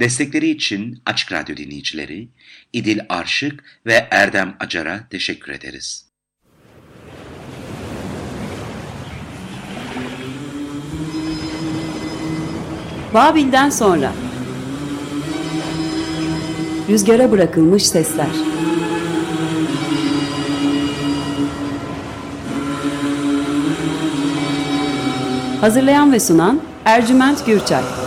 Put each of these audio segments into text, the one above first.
Destekleri için Açık Radyo dinleyicileri İdil Arşık ve Erdem Acar'a teşekkür ederiz. Babil'den sonra. Rüzgara bırakılmış sesler. Hazırlayan ve sunan Ercüment Gürçay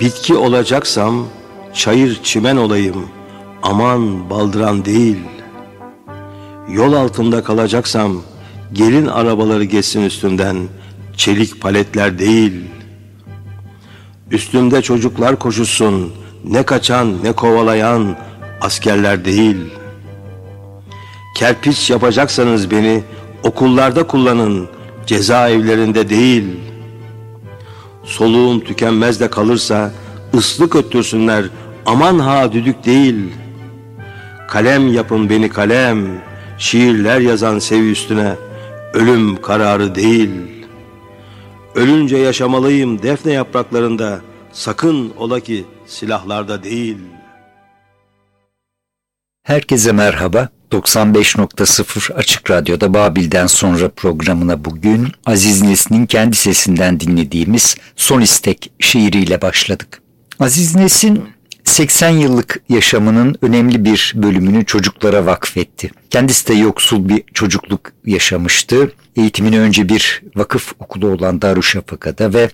Bitki olacaksam çayır çimen olayım Aman baldıran değil. Yol altında kalacaksam Gelin arabaları geçsin üstümden Çelik paletler değil. Üstümde çocuklar koşuşsun Ne kaçan ne kovalayan Askerler değil. Kerpiç yapacaksanız beni Okullarda kullanın Cezaevlerinde değil.'' Soluğum tükenmez de kalırsa ıslık öttürsünler aman ha düdük değil. Kalem yapın beni kalem, şiirler yazan sev üstüne, ölüm kararı değil. Ölünce yaşamalıyım defne yapraklarında, sakın ola ki silahlarda değil. Herkese merhaba. 95.0 Açık Radyo'da Babil'den sonra programına bugün Aziz Nesin'in kendi sesinden dinlediğimiz Son İstek şiiriyle başladık. Aziz Nesin 80 yıllık yaşamının önemli bir bölümünü çocuklara vakfetti. Kendisi de yoksul bir çocukluk yaşamıştı. Eğitimini önce bir vakıf okulu olan Darüşşafaka'da ve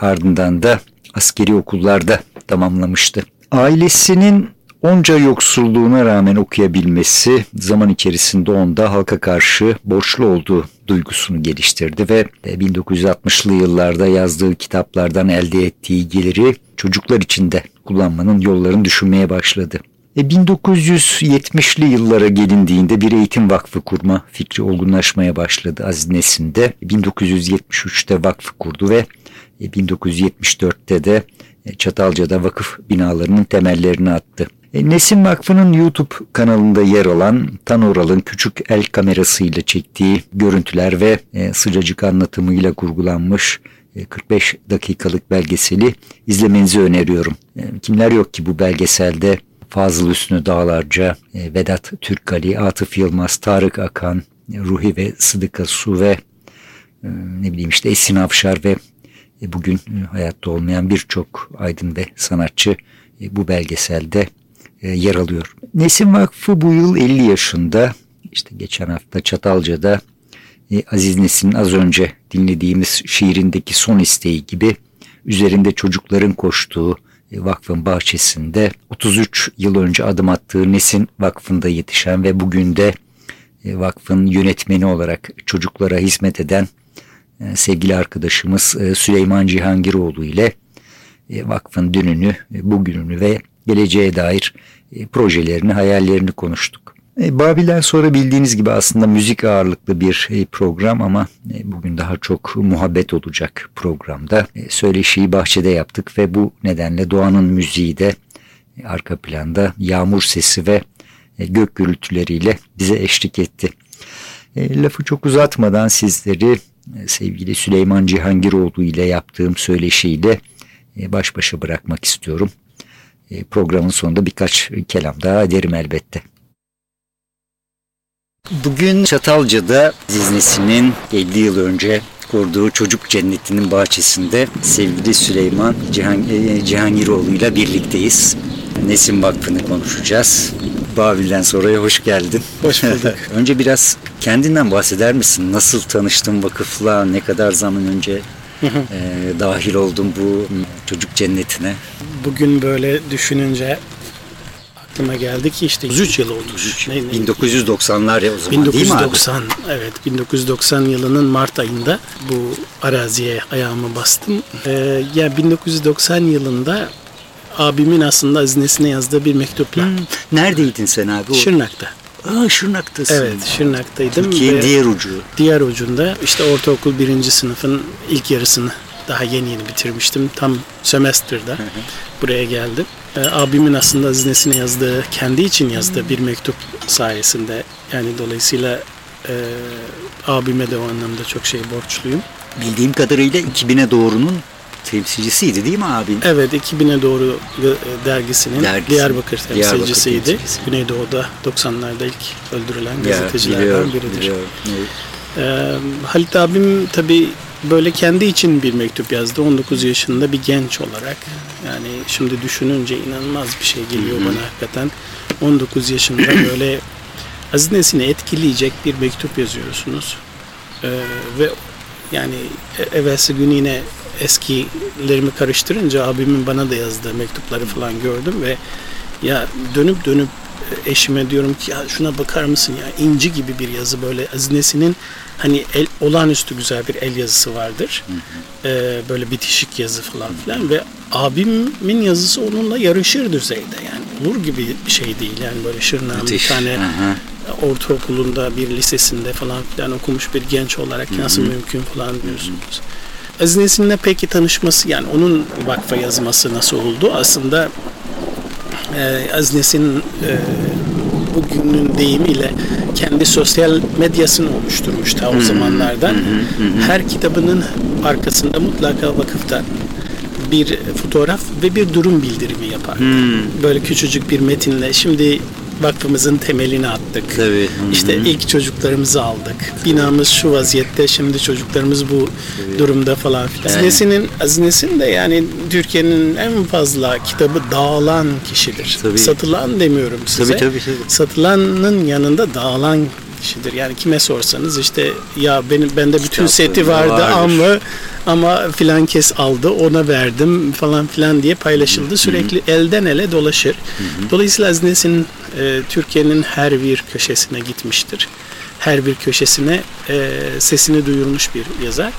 ardından da askeri okullarda tamamlamıştı. Ailesinin Onca yoksulluğuna rağmen okuyabilmesi zaman içerisinde onda halka karşı borçlu olduğu duygusunu geliştirdi ve 1960'lı yıllarda yazdığı kitaplardan elde ettiği geliri çocuklar için de kullanmanın yollarını düşünmeye başladı. E 1970'li yıllara gelindiğinde bir eğitim vakfı kurma fikri olgunlaşmaya başladı Azinesinde. 1973'te vakfı kurdu ve 1974'te de Çatalca'da vakıf binalarının temellerini attı. E, Nesin Vakfı'nın YouTube kanalında yer alan Tan Oral'ın küçük el kamerasıyla çektiği görüntüler ve e, sıcacık anlatımıyla kurgulanmış 45 e, dakikalık belgeseli izlemenizi öneriyorum. Kimler yok ki bu belgeselde Fazıl Üstünü Dağlarca, Vedat Türkali, Atıf Yılmaz, Tarık Akan, Ruhi ve Sıdıka Su ve ne bileyim işte Esin Avşar ve bugün hayatta olmayan birçok aydın ve sanatçı bu belgeselde yer alıyor. Nesin Vakfı bu yıl 50 yaşında. İşte geçen hafta Çatalca'da e, Aziz Nesin'in az önce dinlediğimiz şiirindeki son isteği gibi üzerinde çocukların koştuğu e, vakfın bahçesinde 33 yıl önce adım attığı Nesin Vakfı'nda yetişen ve bugün de vakfın yönetmeni olarak çocuklara hizmet eden sevgili arkadaşımız Süleyman Cihangiroğlu ile vakfın dününü, bugününü ve geleceğe dair e, projelerini, hayallerini konuştuk. E, Babil'den sonra bildiğiniz gibi aslında müzik ağırlıklı bir e, program ama bugün daha çok muhabbet olacak programda. Söyleşiyi bahçede yaptık ve bu nedenle doğanın müziği de arka planda yağmur sesi ve gök gürültüleriyle bize eşlik etti. Lafı çok uzatmadan sizleri sevgili Süleyman Cihangiroğlu ile yaptığım söyleşiyi de e, baş başa bırakmak istiyorum. E, programın sonunda birkaç kelam daha ederim elbette. Bugün Çatalca'da Ziznesinin 50 yıl önce kurduğu çocuk cennetinin bahçesinde sevgili Süleyman Cihan, e, Cihangiroğlu ile birlikteyiz. Nesin Vakfı'nı konuşacağız. Babil'den sonraya hoş geldin. Hoş bulduk. önce biraz kendinden bahseder misin? Nasıl tanıştın vakıfla? Ne kadar zaman önce e, dahil oldun bu çocuk cennetine? Bugün böyle düşününce aklıma geldi ki işte 103 yıl ne- 1990'lar ya o zaman değil mi abi? 1990 evet 1990 yılının Mart ayında bu araziye ayağımı bastım. Ee, ya 1990 yılında abimin aslında iznesine yazdığı bir mektupla Hmm, Neredeydin sen abi? O- Şırnak'ta. Aa Şırnak'tasın. Evet Şırnak'taydım. Türkiye'nin diğer ucu. diğer ucunda işte ortaokul birinci sınıfın ilk yarısını daha yeni yeni bitirmiştim. Tam sömestrda buraya geldim. Ee, abimin aslında iznesine yazdığı, kendi için yazdığı bir mektup sayesinde yani dolayısıyla e, abime de o anlamda çok şey borçluyum. Bildiğim kadarıyla 2000'e doğrunun temsilcisiydi değil mi abin? Evet 2000'e doğru e, dergisinin Dergisi. Diyarbakır Diyarbakır temsilcisiydi. temsilcisi. Güneydoğu'da 90'larda ilk öldürülen Ya, gazetecilerden biliyorum, biridir. biliyorum. Evet. Ee, Halit abim tabii böyle kendi için bir mektup yazdı 19 yaşında bir genç olarak. Yani şimdi düşününce inanılmaz bir şey geliyor bana hakikaten. 19 yaşında böyle hazinesini etkileyecek bir mektup yazıyorsunuz. Ee, ve yani e- evvelsi gün yine eskilerimi karıştırınca abimin bana da yazdığı mektupları falan gördüm ve ya dönüp dönüp eşime diyorum ki ya şuna bakar mısın ya? İnci gibi bir yazı böyle. Hazinesinin hani el, olağanüstü güzel bir el yazısı vardır. Ee, böyle bitişik yazı falan filan ve abimin yazısı onunla yarışır düzeyde yani. Olur gibi bir şey değil yani böyle Şırnak'ın bir tane Hı hı. ortaokulunda bir lisesinde falan filan okumuş bir genç olarak nasıl mümkün falan diyorsunuz. Aziz peki tanışması yani onun vakfa yazması nasıl oldu? Aslında e, Aziz Nesin'in e, bugünün deyimiyle kendi sosyal medyasını oluşturmuş ta o zamanlardan. Her kitabının arkasında mutlaka vakıftan bir fotoğraf ve bir durum bildirimi yapar. Böyle küçücük bir metinle şimdi vakfımızın temelini attık. Tabii. Hı hı. İşte ilk çocuklarımızı aldık. Binamız şu vaziyette, şimdi çocuklarımız bu durumda falan filan. Azinesinin, Azinesin de yani Türkiye'nin en fazla kitabı dağılan kişidir. Tabii. Satılan demiyorum size. Tabii, tabii, tabii. Satılanın yanında dağılan kişidir. Yani kime sorsanız işte ya benim bende bütün Kitaplarında seti vardı ama ama filan kes aldı ona verdim falan filan diye paylaşıldı. Sürekli elden ele dolaşır. Dolayısıyla Azines'in e, Türkiye'nin her bir köşesine gitmiştir. Her bir köşesine e, sesini duyurmuş bir yazar.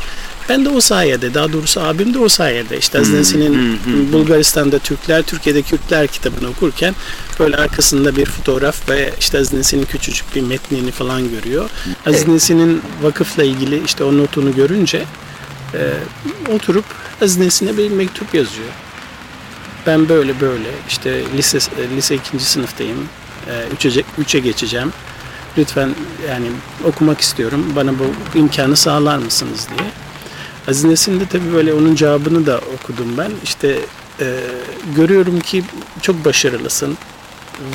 Ben de o sayede, daha doğrusu abim de o sayede işte Azines'in Bulgaristan'da Türkler, Türkiye'de Kürtler kitabını okurken böyle arkasında bir fotoğraf ve işte Azines'in küçücük bir metnini falan görüyor. Azines'in vakıfla ilgili işte o notunu görünce e, oturup Azines'ine bir mektup yazıyor. Ben böyle böyle işte lise lise ikinci sınıftayım. E, üçe, üçe geçeceğim. Lütfen yani okumak istiyorum. Bana bu imkanı sağlar mısınız diye. Aziz Nesin de tabii böyle onun cevabını da okudum ben. İşte e, görüyorum ki çok başarılısın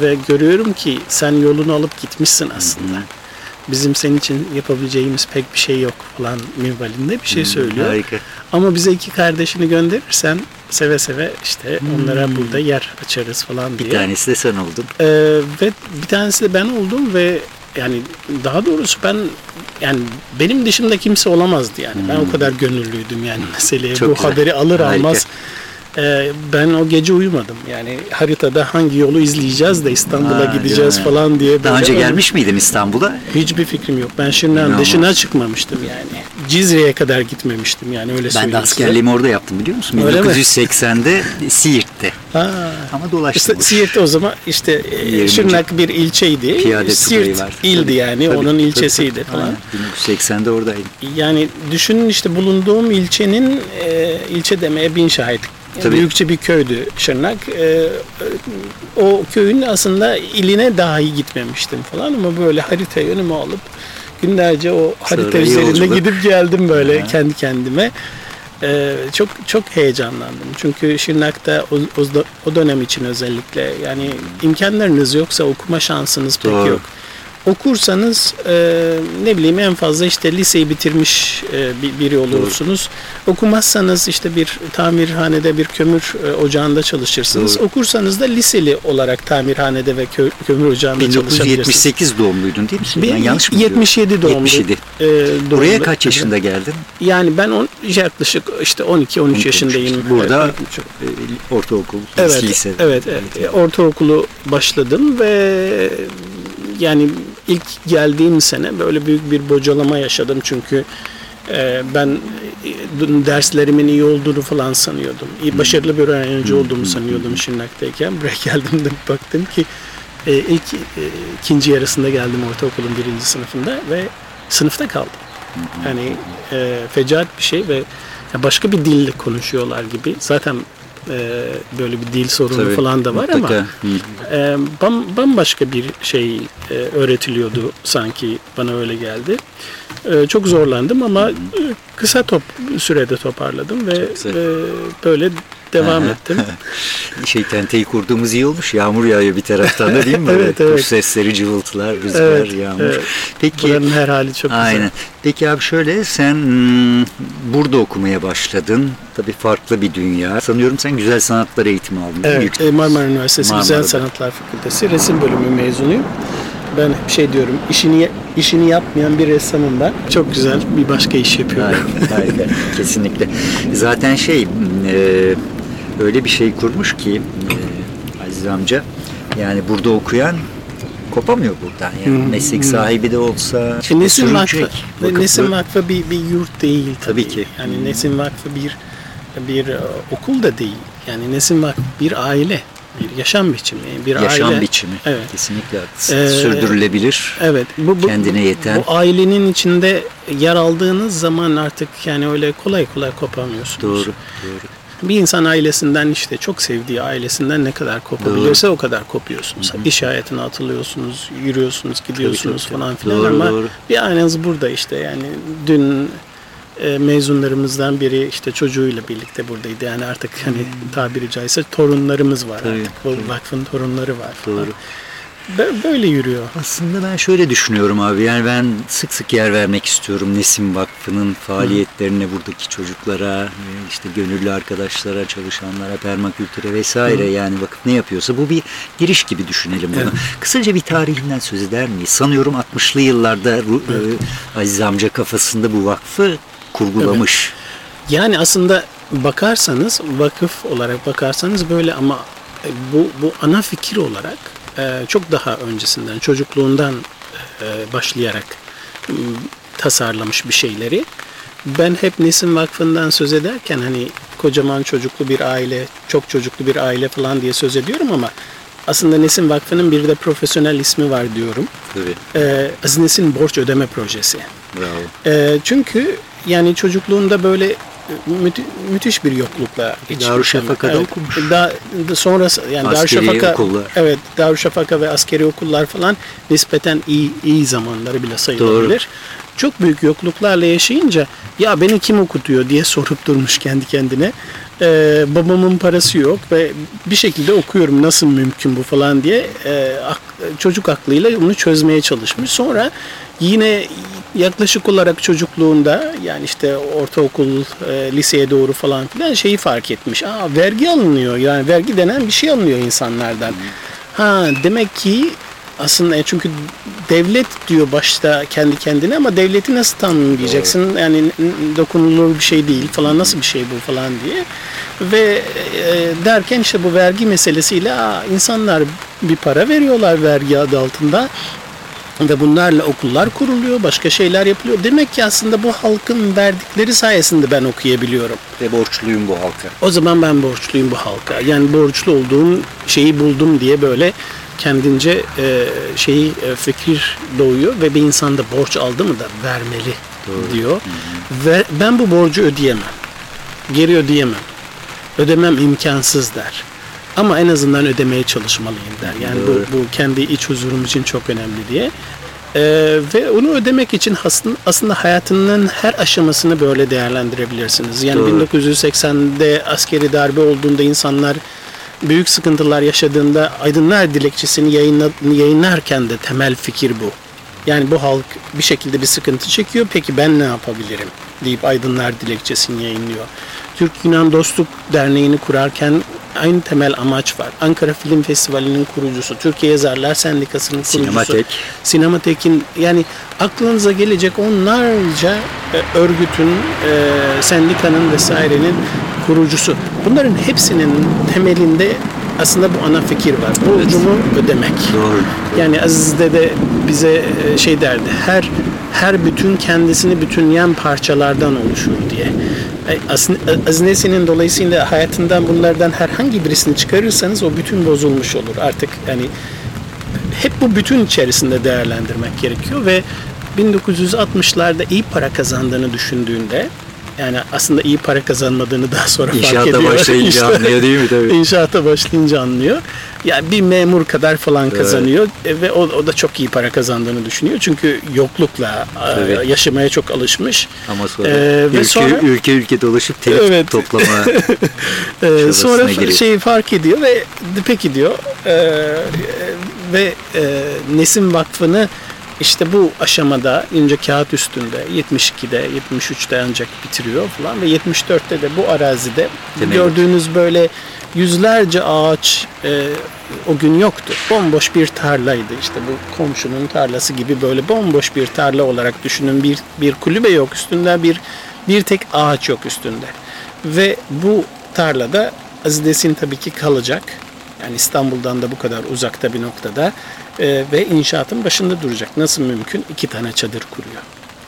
ve görüyorum ki sen yolunu alıp gitmişsin aslında. Bizim senin için yapabileceğimiz pek bir şey yok falan minvalinde bir şey söylüyor. Harika. Ama bize iki kardeşini gönderirsen seve seve işte onlara burada yer açarız falan diye. Bir tanesi de sen oldun. Ee, ve bir tanesi de ben oldum ve yani daha doğrusu ben yani benim dışımda kimse olamazdı yani. Ben o kadar gönüllüydüm yani meseleye. Çok Bu güzel. haberi alır Harika. almaz e, ben o gece uyumadım. Yani haritada hangi yolu izleyeceğiz de İstanbul'a Ha, gideceğiz falan diye. Daha önce gelmiş miydin İstanbul'a? Hiçbir fikrim yok. Ben İnanılmaz. dışına çıkmamıştım yani. Cizre'ye kadar gitmemiştim yani öyle Ben de söyleyeyim askerliğimi orada yaptım biliyor musun? Öyle mi? 1980'de Siirt'te. Ha. Ama dolaştım. Siirt'te o zaman işte e, Şırnak bir ilçeydi. Piyade Siirt ildi Tabii, yani tabii, onun ilçesiydi tabii. falan. Aynen, 1980'de oradaydım. Yani düşünün işte bulunduğum ilçenin e, ilçe demeye bin şahit. Tabii. Büyükçe bir köydü Şırnak. E, e, o köyün aslında iline dahi gitmemiştim falan ama böyle haritayı önüme alıp günlerce o harita Sonra üzerinde gidip geldim böyle Ha. kendi kendime. Ee, çok çok heyecanlandım. Çünkü Şırnak'ta o, o, o dönem için özellikle yani imkanlarınız yoksa okuma şansınız pek Doğru. yok. Okursanız e, ne bileyim en fazla işte liseyi bitirmiş e, bir- biri olursunuz. Okumazsanız işte bir tamirhanede bir kömür e, ocağında çalışırsınız. Doğru. Okursanız da liseli olarak tamirhanede ve kö- kömür ocağında çalışabilirsiniz. 1978 doğumluydun değil mi? Ben yanlış mı biliyorum? 77 doğumlu. 77. E, Buraya doğumlu. kaç yaşında geldin? Yani ben on, yaklaşık işte 12-13 yaşındayım. Burada Evet, e, ortaokul, Evet, lise. evet, evet. Ortaokulu başladım ve yani ilk geldiğim sene böyle büyük bir bocalama yaşadım çünkü e, ben e, derslerimin iyi olduğunu falan sanıyordum. İyi, başarılı bir öğrenci olduğumu sanıyordum Şırnak'tayken. Buraya geldim de baktım ki e, ilk ikinci yarısında geldim ortaokulun birinci sınıfında ve sınıfta kaldım. Yani fecaat bir şey ve başka bir dille konuşuyorlar gibi. Zaten e, böyle bir dil sorunu Tabii, falan da var ama mutlaka. Hı. e, bam, bambaşka bir şey e, öğretiliyordu sanki bana öyle geldi. E, çok zorlandım ama e, kısa top sürede toparladım ve güzel. e, böyle devam ettim. Şey tenteyi kurduğumuz iyi olmuş. Yağmur yağıyor bir taraftan da değil mi? Evet, Böyle evet. Kuş sesleri, cıvıltılar, rüzgar, Evet, yağmur. evet. Peki Buranın her hali çok Aynen. güzel. Peki abi şöyle sen hmm, burada okumaya başladın. Tabii farklı bir dünya. Sanıyorum sen güzel sanatlar eğitimi aldın. Evet, e, Marmara Üniversitesi Güzel Marmara'da. Sanatlar Fakültesi resim bölümü mezunuyum. Ben hep şey diyorum, işini işini yapmayan bir ressamım ben. Çok güzel bir başka iş yapıyorum. Harika, harika. Kesinlikle. Zaten şey e, öyle bir şey kurmuş ki e, Aziz amca yani burada okuyan kopamıyor buradan yani meslek sahibi de olsa E, Nesin Vakfı. Vakıflı. Nesin Vakfı bir, bir yurt değil tabii. Tabii ki. Yani Nesin Vakfı bir bir e, okul da değil. Yani Nesin Vakfı bir aile, bir yaşam biçimi, bir yaşam aile. biçimi. Evet. Kesinlikle haklısın. Ee, Sürdürülebilir. Evet. Bu, bu, Kendine yeten. Bu ailenin içinde yer aldığınız zaman artık yani öyle kolay kolay kopamıyorsunuz. Doğru. Doğru. Bir insan ailesinden işte çok sevdiği ailesinden ne kadar kopabilirse o kadar kopuyorsunuz. İş hayatına atılıyorsunuz, yürüyorsunuz, gidiyorsunuz tabii. falan filan Doğru, ama doğru. bir aileniz burada işte yani dün e, mezunlarımızdan biri işte çocuğuyla birlikte buradaydı. Yani artık hani tabiri caizse torunlarımız var Tabii, artık. Bu vakfın torunları var falan. Doğru. Bö- Böyle yürüyor. Aslında ben şöyle düşünüyorum abi yani ben sık sık yer vermek istiyorum Nesim Vakfı'nın faaliyetlerine buradaki çocuklara e, işte gönüllü arkadaşlara çalışanlara permakültüre vesaire yani vakıf ne yapıyorsa bu bir giriş gibi düşünelim bunu. Kısaca bir tarihinden söz eder miyiz? Sanıyorum 60'lı yıllarda Ru- e, Aziz amca kafasında bu vakfı kurgulamış. Yani aslında bakarsanız vakıf olarak bakarsanız böyle ama e, bu bu ana fikir olarak e, çok daha öncesinden çocukluğundan e, başlayarak tasarlamış bir şeyleri. Ben hep Nesin Vakfı'ndan söz ederken hani kocaman çocuklu bir aile, çok çocuklu bir aile falan diye söz ediyorum ama aslında Nesin Vakfı'nın bir de profesyonel ismi var diyorum. Tabii. E, Aziz Nesin Borç Ödeme Projesi. Bravo. E, çünkü yani çocukluğunda böyle e, müthi- müthiş bir yoklukla geçmiş. Darüşşafaka'da Evet. okumuş. Da, da sonrası yani Askeri Darüşşafaka okullar. evet Darüşşafaka ve askeri okullar falan nispeten iyi iyi zamanları bile sayılabilir. Çok büyük yokluklarla yaşayınca ya beni kim okutuyor diye sorup durmuş kendi kendine. Ee, babamın parası yok ve bir şekilde okuyorum nasıl mümkün bu falan diye e, çocuk aklıyla bunu çözmeye çalışmış. Sonra yine yaklaşık olarak çocukluğunda yani işte ortaokul, e, liseye doğru falan filan şeyi fark etmiş. Aa vergi alınıyor. Yani vergi denen bir şey alınıyor insanlardan. Ha demek ki aslında e, çünkü devlet diyor başta kendi kendine ama devleti nasıl tanımlayacaksın? Yani n- n- dokunulur bir şey değil falan nasıl bir şey bu falan diye. Ve e, derken işte bu vergi meselesiyle aa, insanlar bir para veriyorlar vergi adı altında. Ve bunlarla okullar kuruluyor, başka şeyler yapılıyor. Demek ki aslında bu halkın verdikleri sayesinde ben okuyabiliyorum. Ve borçluyum bu halka. O zaman ben borçluyum bu halka. Yani borçlu olduğum şeyi buldum diye böyle kendince e, şeyi e, fikir doğuyor ve bir insan da borç aldı mı da vermeli diyor. Ve ben bu borcu ödeyemem. Geri ödeyemem. Ödemem imkansız der. Ama en azından ödemeye çalışmalıyım der. Yani bu, bu kendi iç huzurum için çok önemli diye. Ee, ve onu ödemek için aslında, aslında hayatının her aşamasını böyle değerlendirebilirsiniz. Yani Doğru. 1980'de askeri darbe olduğunda insanlar büyük sıkıntılar yaşadığında Aydınlar Dilekçesini yayınla, yayınlarken de temel fikir bu. Yani bu halk bir şekilde bir sıkıntı çekiyor. Peki ben ne yapabilirim? deyip Aydınlar Dilekçesini yayınlıyor. Türk-Yunan Dostluk Derneği'ni kurarken aynı temel amaç var. Ankara Film Festivali'nin kurucusu, Türkiye Yazarlar Sendikası'nın kurucusu. Sinematek. Sinematek'in yani aklınıza gelecek onlarca e, örgütün, e, sendikanın vesairenin kurucusu. Bunların hepsinin temelinde aslında bu ana fikir var. Borcumu ödemek. Doğru. Yani Aziz Dede bize e, şey derdi. Her her bütün kendisini bütünleyen parçalardan oluşur diye. E, Aslında Aziz Nesin'in dolayısıyla hayatından bunlardan herhangi birisini çıkarırsanız o bütün bozulmuş olur. Artık yani hep bu bütün içerisinde değerlendirmek gerekiyor ve 1960'larda iyi para kazandığını düşündüğünde yani aslında iyi para kazanmadığını daha sonra fark İnşaata ediyor. başlayınca İşte anlıyor değil mi? Tabii. İnşaata başlayınca anlıyor. Ya bir memur kadar falan kazanıyor e, ve o, o da çok iyi para kazandığını düşünüyor. Çünkü yoklukla Evet. yaşamaya çok alışmış. Ama sonra, Ee, ve ülke, sonra- ülke ülke dolaşıp telif Evet. toplama Ee, sonra giriyor. şeyi fark ediyor ve peki diyor e, ve e, Nesim Vakfı'nı işte bu aşamada ince kağıt üstünde 72'de 73'te ancak bitiriyor falan ve 74'te de bu arazide Temel. gördüğünüz böyle yüzlerce ağaç e, o gün yoktu. Bomboş bir tarlaydı işte bu komşunun tarlası gibi böyle bomboş bir tarla olarak düşünün. Bir bir kulübe yok üstünde bir bir tek ağaç yok üstünde. Ve bu tarlada Aziz Nesin tabii ki kalacak. Yani İstanbul'dan da bu kadar uzakta bir noktada e, ve inşaatın başında duracak. Nasıl mümkün? İki tane çadır kuruyor.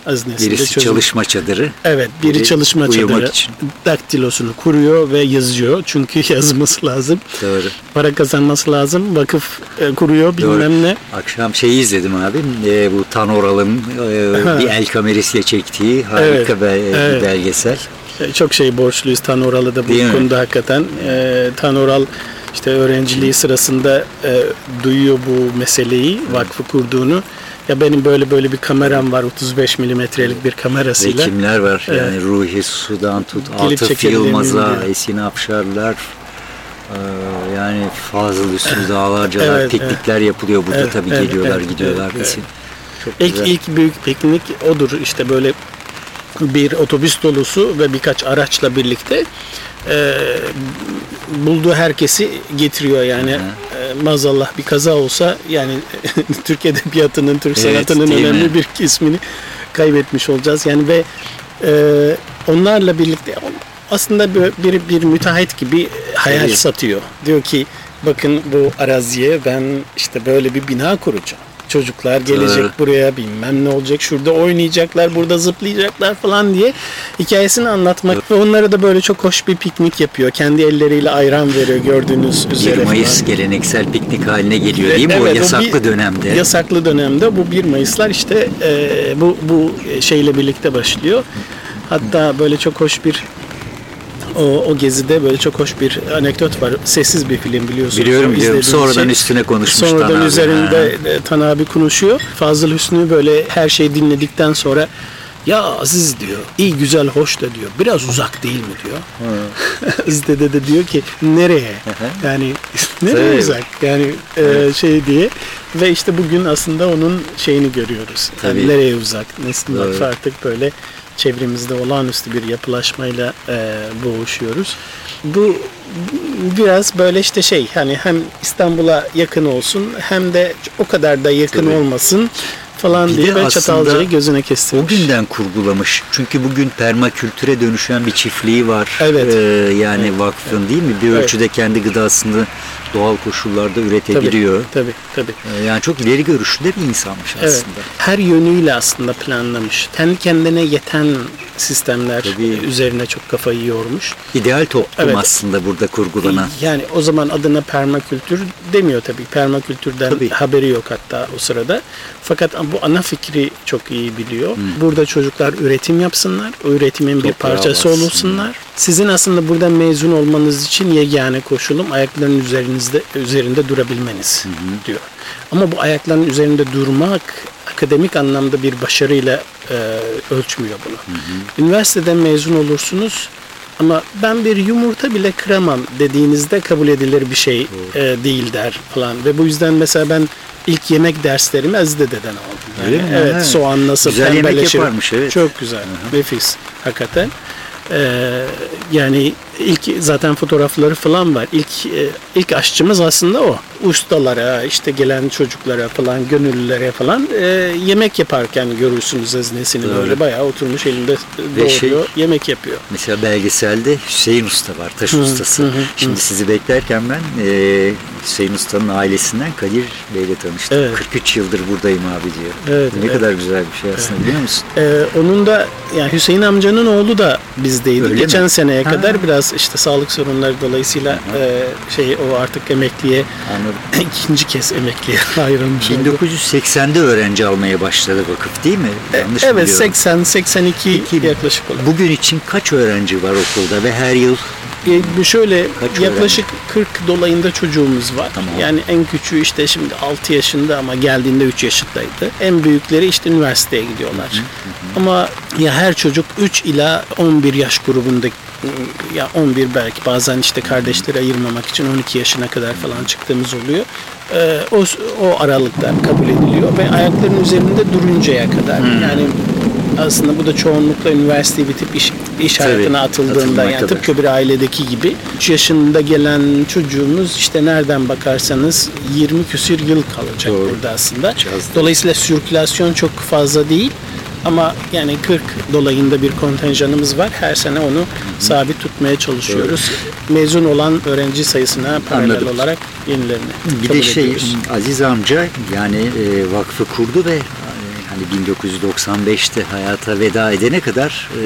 Aziz Nesin de birisi çözüm- çalışma çadırı. Evet, biri biri çalışma çadırı için. daktilosunu kuruyor ve yazıyor. Çünkü yazması lazım. Doğru. Para kazanması lazım. Vakıf e, kuruyor bilmem Doğru. ne. Akşam şeyi izledim abi. e, bu Tan Oral'ın e, bir el kamerasıyla çektiği harika Evet, be- bir evet. belgesel. E, Çok şey borçluyuz Tanoral'a da bu Değil mi? konuda hakikaten. E, Tanoral işte öğrenciliği sırasında e, duyuyor bu meseleyi, vakfı kurduğunu. Ya benim böyle böyle bir kameram var 35 milimetrelik bir Ve kamerasıyla. kimler var? Evet. Yani Ruhi Sudan tut, Atıf Yılmaz'a. Esin Afşarlar, e, yani Fazıl Üstü Dağlarcalar, Evet, piknikler yapılıyor burada Evet, tabii evet, geliyorlar evet, gidiyorlar. evet, Esin. Çok İlk, güzel. ilk büyük piknik odur işte böyle bir otobüs dolusu ve birkaç araçla birlikte e, bulduğu herkesi getiriyor yani. E, maazallah bir kaza olsa yani Türk edebiyatının Türk Evet, sanatının önemli mi? bir kısmını kaybetmiş olacağız. Yani ve e, onlarla birlikte aslında bir, bir, bir müteahhit gibi hayal Evet. satıyor. Diyor ki bakın bu araziye ben işte böyle bir bina kuracağım çocuklar gelecek Doğru. buraya bilmem ne olacak şurada oynayacaklar burada zıplayacaklar falan diye hikayesini anlatmak ve onlara da böyle çok hoş bir piknik yapıyor. Kendi elleriyle ayran veriyor gördüğünüz 1 üzere. Mayıs falan. geleneksel piknik haline geliyor değil mi? Evet, o o yasaklı bir- dönemde. Yasaklı dönemde bu 1 Mayıslar işte e, bu bu şeyle birlikte başlıyor. Hatta böyle çok hoş bir o, o gezide böyle çok hoş bir anekdot var. Sessiz bir film biliyorsunuz. Biliyorum, biliyorum. Sonradan üstüne konuşmuş Sonradan Tan abi. üzerinde e, Tan abi konuşuyor. Fazıl Hüsnü böyle her şeyi dinledikten sonra ya Aziz diyor, iyi güzel hoş da diyor. Biraz uzak değil mi diyor. Aziz dede de diyor ki nereye? Yani nereye Tabii. uzak? Yani e, şey diye. Ve işte bugün aslında onun şeyini görüyoruz. Yani Tabii. nereye uzak? Vakfı artık böyle çevremizde olağanüstü bir yapılaşmayla e, boğuşuyoruz. Bu biraz böyle işte şey hani hem İstanbul'a yakın olsun hem de o kadar da yakın Tabii. olmasın falan Bir diye böyle Çatalca'yı gözüne O kestirmiş. günden kurgulamış. Çünkü bugün permakültüre dönüşen bir çiftliği var. Evet. Ee, yani vakfın değil mi? Bir Evet. ölçüde kendi gıdasını doğal koşullarda üretebiliyor. Tabii tabii. Ee, Yani çok ileri görüşlü de bir insanmış Evet. aslında. Her yönüyle aslında planlamış. Kendi kendine yeten sistemler Tabii. üzerine çok kafayı yormuş. İdeal toplum Evet. aslında burada kurgulanan. Yani o zaman adına permakültür demiyor tabii. Permakültürden Tabii. haberi yok hatta o sırada. Fakat bu ana fikri çok iyi biliyor. Burada çocuklar üretim yapsınlar. O üretimin bir Toprağa parçası bassın. olsunlar. Sizin aslında buradan mezun olmanız için yegane koşulum ayaklarının üzerinizde üzerinde durabilmeniz diyor. Ama bu ayakların üzerinde durmak akademik anlamda bir başarıyla e, ölçmüyor bunu. Üniversiteden mezun olursunuz ama ben bir yumurta bile kıramam dediğinizde kabul edilir bir şey e, değil der falan. Ve bu yüzden mesela ben ilk yemek derslerimi Aziz Dede'den aldım. Öyle mi? evet, Ha. soğan nasıl Güzel yemek yaparmış, evet. Çok güzel, nefis hakikaten. Ee, yani ilk zaten fotoğrafları falan var. İlk e, ilk aşçımız aslında o. Ustalara, işte gelen çocuklara falan, gönüllülere falan e, yemek yaparken görürsünüz haznesini Doğru. böyle bayağı oturmuş elinde doğruyor, şey- yemek yapıyor. Mesela belgeselde Hüseyin Usta var, taş ustası. Şimdi sizi beklerken ben e, Hüseyin Usta'nın ailesinden Kadir Bey'le tanıştım. Evet. 43 yıldır buradayım abi diyor. Evet, ne evet. kadar güzel bir şey aslında biliyor musun? Ee, onun da yani Hüseyin amcanın oğlu da bizdeydi. Öyle Geçen mi? seneye Ha. kadar biraz işte sağlık sorunları dolayısıyla e, şey o artık emekliye Anladım. ikinci kez emekliye ayrılmış oldu. 1980'de öğrenci almaya başladı vakıf değil mi? Yanlış mı E, Evet biliyorum? 80 82 Peki, yaklaşık olarak. Bugün için kaç öğrenci var okulda ve her yıl E, şöyle Kaç yaklaşık 40 dolayında çocuğumuz var. Tamam. Yani en küçüğü işte şimdi 6 yaşında ama geldiğinde 3 yaşındaydı. En büyükleri işte üniversiteye gidiyorlar. Ama ya her çocuk 3 ila 11 yaş grubunda ya 11 belki bazen işte kardeşleri ayırmamak için 12 yaşına kadar falan çıktığımız oluyor. E, o, o aralıkta kabul ediliyor ve ayaklarının üzerinde duruncaya kadar yani aslında bu da çoğunlukla üniversiteyi bitip iş, iş Tabii, hayatına atıldığında yani kadar. tıpkı bir ailedeki gibi 3 yaşında gelen çocuğumuz işte nereden bakarsanız 20 küsür yıl kalacak Doğru. burada aslında. Dolayısıyla sirkülasyon çok fazla değil ama yani 40 dolayında bir kontenjanımız var. Her sene onu sabit tutmaya çalışıyoruz. Mezun olan öğrenci sayısına paralel Anladım. olarak yenilerini Bir de şey ediyoruz. Aziz amca yani e, vakfı kurdu ve hani 1995'te hayata veda edene kadar e,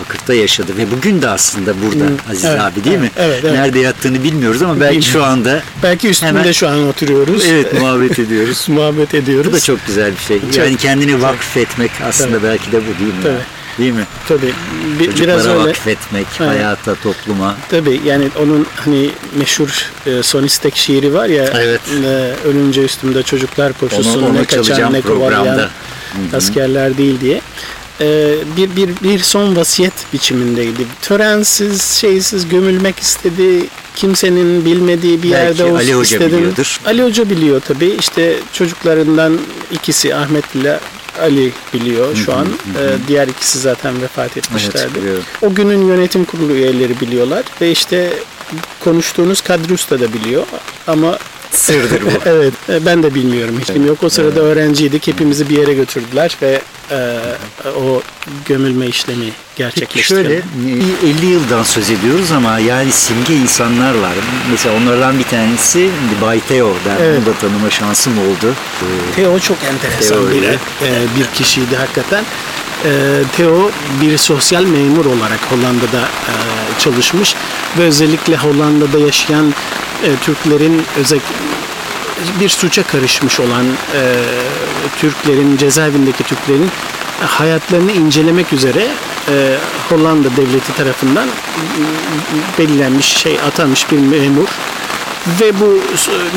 vakıfta yaşadı ve bugün de aslında burada Aziz Evet, abi değil mi? evet, evet, evet. Nerede yattığını bilmiyoruz ama belki şu Bilmiyorum. anda Belki üstünde Hemen- şu an oturuyoruz. evet muhabbet ediyoruz. muhabbet ediyoruz. Bu da çok güzel bir şey. Yani kendini vakfetmek aslında Tabii. belki de bu değil mi? Tabii. Değil mi? Tabii. Bir, Çocuklara biraz öyle. vakfetmek, Evet. hayata, topluma. Tabii yani onun hani meşhur e, sonistek şiiri var ya Evet. e, ölünce üstümde çocuklar koşusun Onu- onu ne kaçan ne kovalayan programda. askerler değil diye. E, bir, bir, bir son vasiyet biçimindeydi. Törensiz, şeysiz gömülmek istedi. Kimsenin bilmediği bir Belki yerde olsun Ali Hoca istedim. biliyordur. Ali Hoca biliyor tabii. İşte çocuklarından ikisi Ahmet ile Ali biliyor şu an. E, diğer ikisi zaten vefat etmişlerdi. biliyorum. O günün yönetim kurulu üyeleri biliyorlar ve işte konuştuğunuz Kadri Usta da biliyor ama Sırdır bu. evet e, ben de bilmiyorum hiç bilmiyorum. O sırada öğrenciydik hepimizi bir yere götürdüler ve e, o gömülme işlemi Peki gerçekleştirildi. şöyle bir 50 yıldan söz ediyoruz ama yani simge insanlar var. Mesela onlardan bir tanesi Bay Theo. Ben Evet. onu da tanıma şansım oldu. Theo çok enteresan Theo bir, öyle. e, bir kişiydi hakikaten. E, Theo bir sosyal memur olarak Hollanda'da e, çalışmış ve özellikle Hollanda'da yaşayan Türklerin özel bir suça karışmış olan e, Türklerin cezaevindeki Türklerin hayatlarını incelemek üzere e, Hollanda devleti tarafından belirlenmiş şey atanmış bir memur ve bu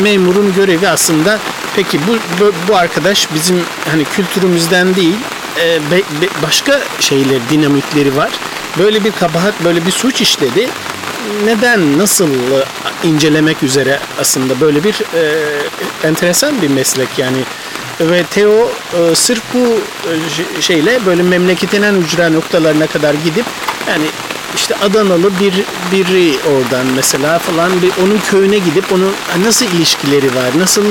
memurun görevi aslında peki bu bu, arkadaş bizim hani kültürümüzden değil e, be- be- başka şeyler dinamitleri var. Böyle bir kabahat böyle bir suç işledi. Neden nasıl e, incelemek üzere aslında böyle bir e, enteresan bir meslek yani ve Theo e, sırf bu e, şeyle böyle memleketin en ücra noktalarına kadar gidip yani işte Adanalı bir biri oradan mesela falan bir onun köyüne gidip onun nasıl ilişkileri var, nasıl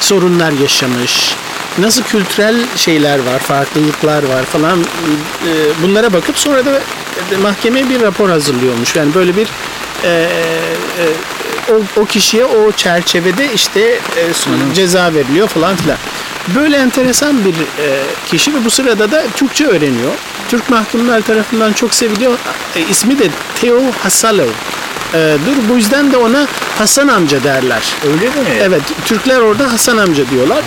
sorunlar yaşamış, nasıl kültürel şeyler var, farklılıklar var falan e, bunlara bakıp sonra da mahkemeye bir rapor hazırlıyormuş. Yani böyle bir e, e, o, o kişiye o çerçevede işte e, ceza veriliyor falan filan. Böyle enteresan bir e, kişi ve bu sırada da Türkçe öğreniyor. Türk mahkumlar tarafından çok seviliyor. E, ismi de Theo Hasalov. E, dur. Bu yüzden de ona Hasan amca derler. Öyle mi? Evet, Türkler orada Hasan amca diyorlar.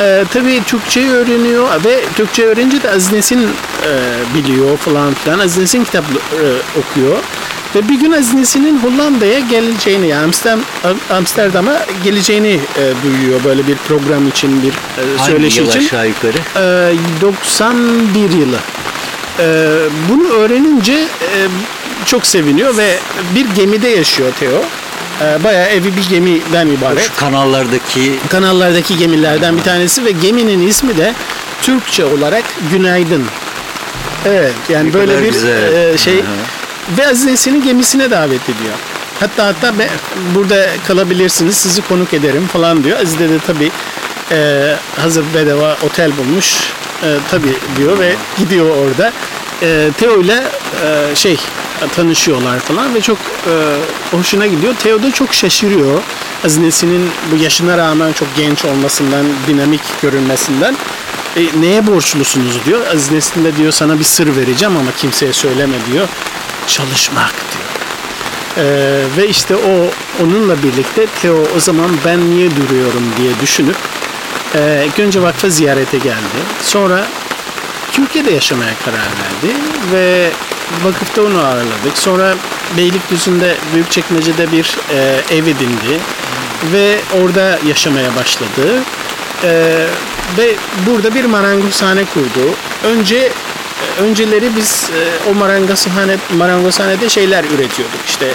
Ee, tabii Türkçeyi öğreniyor ve Türkçe öğrenince de Aziz Nesin e, biliyor falan filan. Aziz Nesin kitap e, okuyor. Ve bir gün Aziz Nesin'in Hollanda'ya geleceğini, yani Amsterdam, Amsterdam'a geleceğini e, duyuyor böyle bir program için, bir e, Hangi söyleşi yıl için. aşağı yukarı? Ee, 91 yılı. Ee, bunu öğrenince e, çok seviniyor ve bir gemide yaşıyor Theo. Ee, bayağı evi bir gemiden ibaret. Şu kanallardaki Kanallardaki gemilerden bir tanesi ve geminin ismi de Türkçe olarak Günaydın. Evet yani Ne böyle bir güzel. e, şey ve Aziz gemisine davet ediyor. Hatta hatta be, burada kalabilirsiniz sizi konuk ederim falan diyor. Aziz de de tabii e, hazır bedava otel bulmuş e, tabii diyor ve gidiyor orada. E, Theo ile e, şey tanışıyorlar falan ve çok e, hoşuna gidiyor. Theo da çok şaşırıyor. Aziz Nesin'in bu yaşına rağmen çok genç olmasından, dinamik görünmesinden. E, neye borçlusunuz diyor. Aziz Nesin de diyor sana bir sır vereceğim ama kimseye söyleme diyor. Çalışmak diyor. Ee, ve işte o onunla birlikte Theo o zaman ben niye duruyorum diye düşünüp e, ilk önce vakfa ziyarete geldi. Sonra Türkiye'de yaşamaya karar verdi ve vakıfta onu ağırladık. Sonra Beylikdüzü'nde Büyükçekmece'de bir e, ev edindi ve orada yaşamaya başladı. E, ve burada bir marangozhane kurdu. Önce önceleri biz e, o marangozhane marangozhanede şeyler üretiyorduk. İşte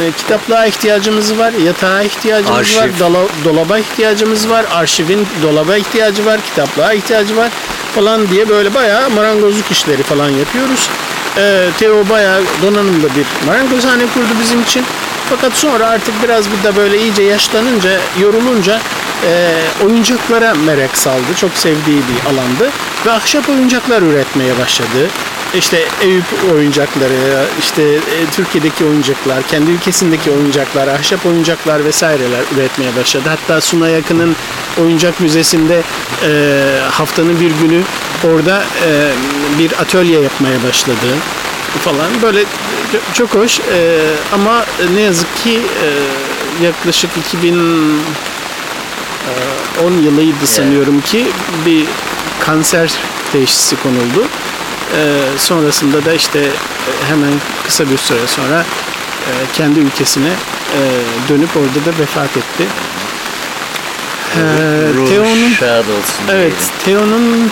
e, kitaplığa ihtiyacımız var, yatağa ihtiyacımız Arşiv. var, dola- dolaba ihtiyacımız var, arşivin dolaba ihtiyacı var, kitaplığa ihtiyacı var falan diye böyle bayağı marangozluk işleri falan yapıyoruz. Ee, Theo bayağı donanımlı bir marangozhane kurdu bizim için. Fakat sonra artık biraz bir de böyle iyice yaşlanınca, yorulunca e, oyuncaklara merak saldı. Çok sevdiği bir alandı. Ve ahşap oyuncaklar üretmeye başladı. İşte Eyüp oyuncakları, işte e, Türkiye'deki oyuncaklar, kendi ülkesindeki oyuncaklar, ahşap oyuncaklar vesaireler üretmeye başladı. Hatta Suna Yakın'ın oyuncak müzesinde e, haftanın bir günü orada e, bir atölye yapmaya başladı falan. Böyle çok- hoş E, ama ne yazık ki e, yaklaşık 2010 yılıydı sanıyorum ki bir kanser teşhisi konuldu. Ee, sonrasında da işte e, hemen kısa bir süre sonra e, kendi ülkesine e, dönüp orada da vefat etti. Ee, Ruh Theo'nun evet Theo'nun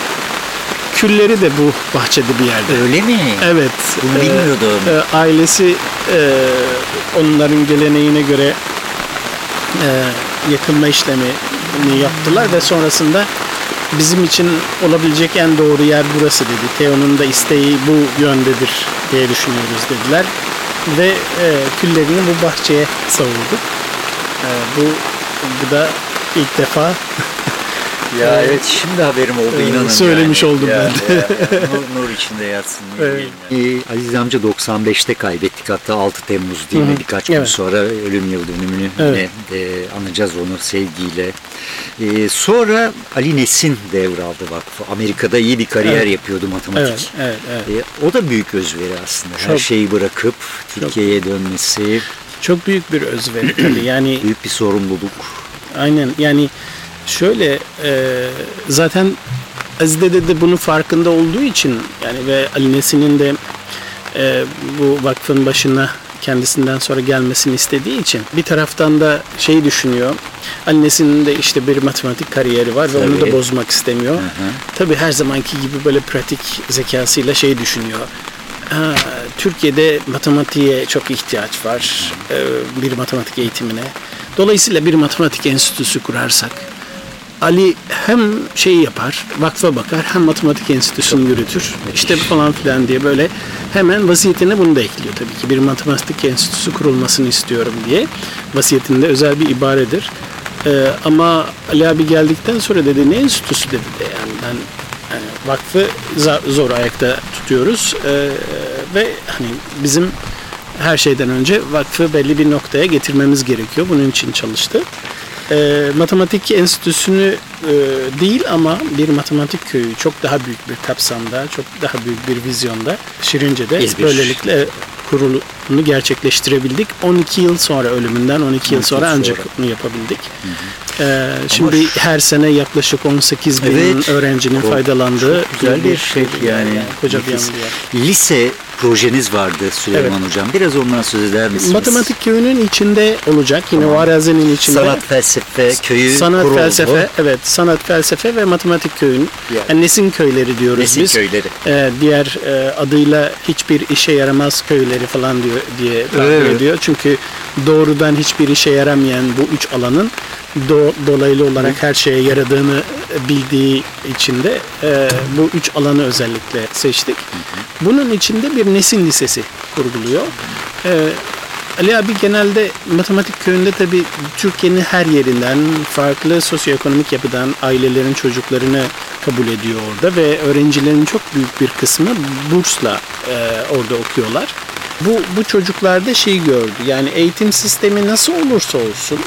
külleri de bu bahçede bir yerde. Öyle mi? Evet. Bunu e, bilmiyordum. e, ailesi e, onların geleneğine göre e, yakılma işlemini yaptılar ve sonrasında bizim için olabilecek en doğru yer burası dedi. Theo'nun da isteği bu yöndedir diye düşünüyoruz dediler. Ve e, küllerini bu bahçeye savurduk. E, bu, bu da ilk defa Ya evet şimdi haberim oldu Ee, inanın. söylemiş yani. oldum Ya, ben de. ya, ya. nur, nur içinde yatsın. Evet. diyeyim ya. Ee, Aziz amca 95'te kaybettik hatta 6 Temmuz değil mi? Birkaç gün Evet. sonra ölüm yıl dönümünü Evet. yine e, anacağız onu sevgiyle. E, sonra Ali Nesin devraldı vakfı. Amerika'da iyi bir kariyer Evet. yapıyordu matematik. evet, evet, evet. E, o da büyük özveri aslında. Her Çok. şeyi bırakıp Türkiye'ye dönmesi çok büyük bir özveri tabii. Yani büyük bir sorumluluk. Aynen yani şöyle e, zaten Aziz Dede de bunun farkında olduğu için yani ve Ali Nesin'in de e, bu vakfın başına kendisinden sonra gelmesini istediği için bir taraftan da şey düşünüyor. Ali Nesin'in de işte bir matematik kariyeri var ve onu da bozmak istemiyor. Hı hı. Tabii her zamanki gibi böyle pratik zekasıyla şey düşünüyor. Ha, Türkiye'de matematiğe çok ihtiyaç var. e, bir matematik eğitimine. Dolayısıyla bir matematik enstitüsü kurarsak Ali hem şey yapar, vakfa bakar, hem matematik enstitüsünü yürütür. İşte falan filan diye böyle hemen vasiyetine bunu da ekliyor tabii ki. Bir matematik enstitüsü kurulmasını istiyorum diye. Vasiyetinde özel bir ibaredir. Ee, ama Ali abi geldikten sonra dedi ne enstitüsü dedi de yani ben yani vakfı zor ayakta tutuyoruz Ee, ve hani bizim her şeyden önce vakfı belli bir noktaya getirmemiz gerekiyor. Bunun için çalıştı. Ee, matematik enstitüsünü e, değil ama bir matematik köyü çok daha büyük bir kapsamda, çok daha büyük bir vizyonda Şirince'de İzmir. böylelikle kurulunu gerçekleştirebildik. 12 yıl sonra ölümünden 12 yıl 12 sonra ancak sonra. bunu yapabildik. Ee, şimdi her sene yaklaşık 18 bin Evet. öğrencinin Çok- faydalandığı çok güzel bir şey yani. koca bir yer. Lise projeniz vardı Süleyman Hocam. Biraz ondan söz eder misiniz? Matematik köyünün içinde olacak. Yine Varazinin içinde. Sanat felsefe köyü sanat kuruldu. felsefe, evet sanat felsefe ve matematik köyün Yani. yani nesin köyleri diyoruz Nesin biz. köyleri. Ee, diğer e, adıyla hiçbir işe yaramaz köyleri falan diyor diye tabir Evet. ediyor. Çünkü doğrudan hiçbir işe yaramayan bu üç alanın do- dolaylı olarak her şeye yaradığını bildiği için de e, bu üç alanı özellikle seçtik. Bunun içinde bir nesin lisesi kurguluyor. Ee, Ali abi genelde matematik köyünde tabi Türkiye'nin her yerinden farklı sosyoekonomik yapıdan ailelerin çocuklarını kabul ediyor orada ve öğrencilerin çok büyük bir kısmı bursla e, orada okuyorlar. Bu bu çocuklarda şey gördü yani eğitim sistemi nasıl olursa olsun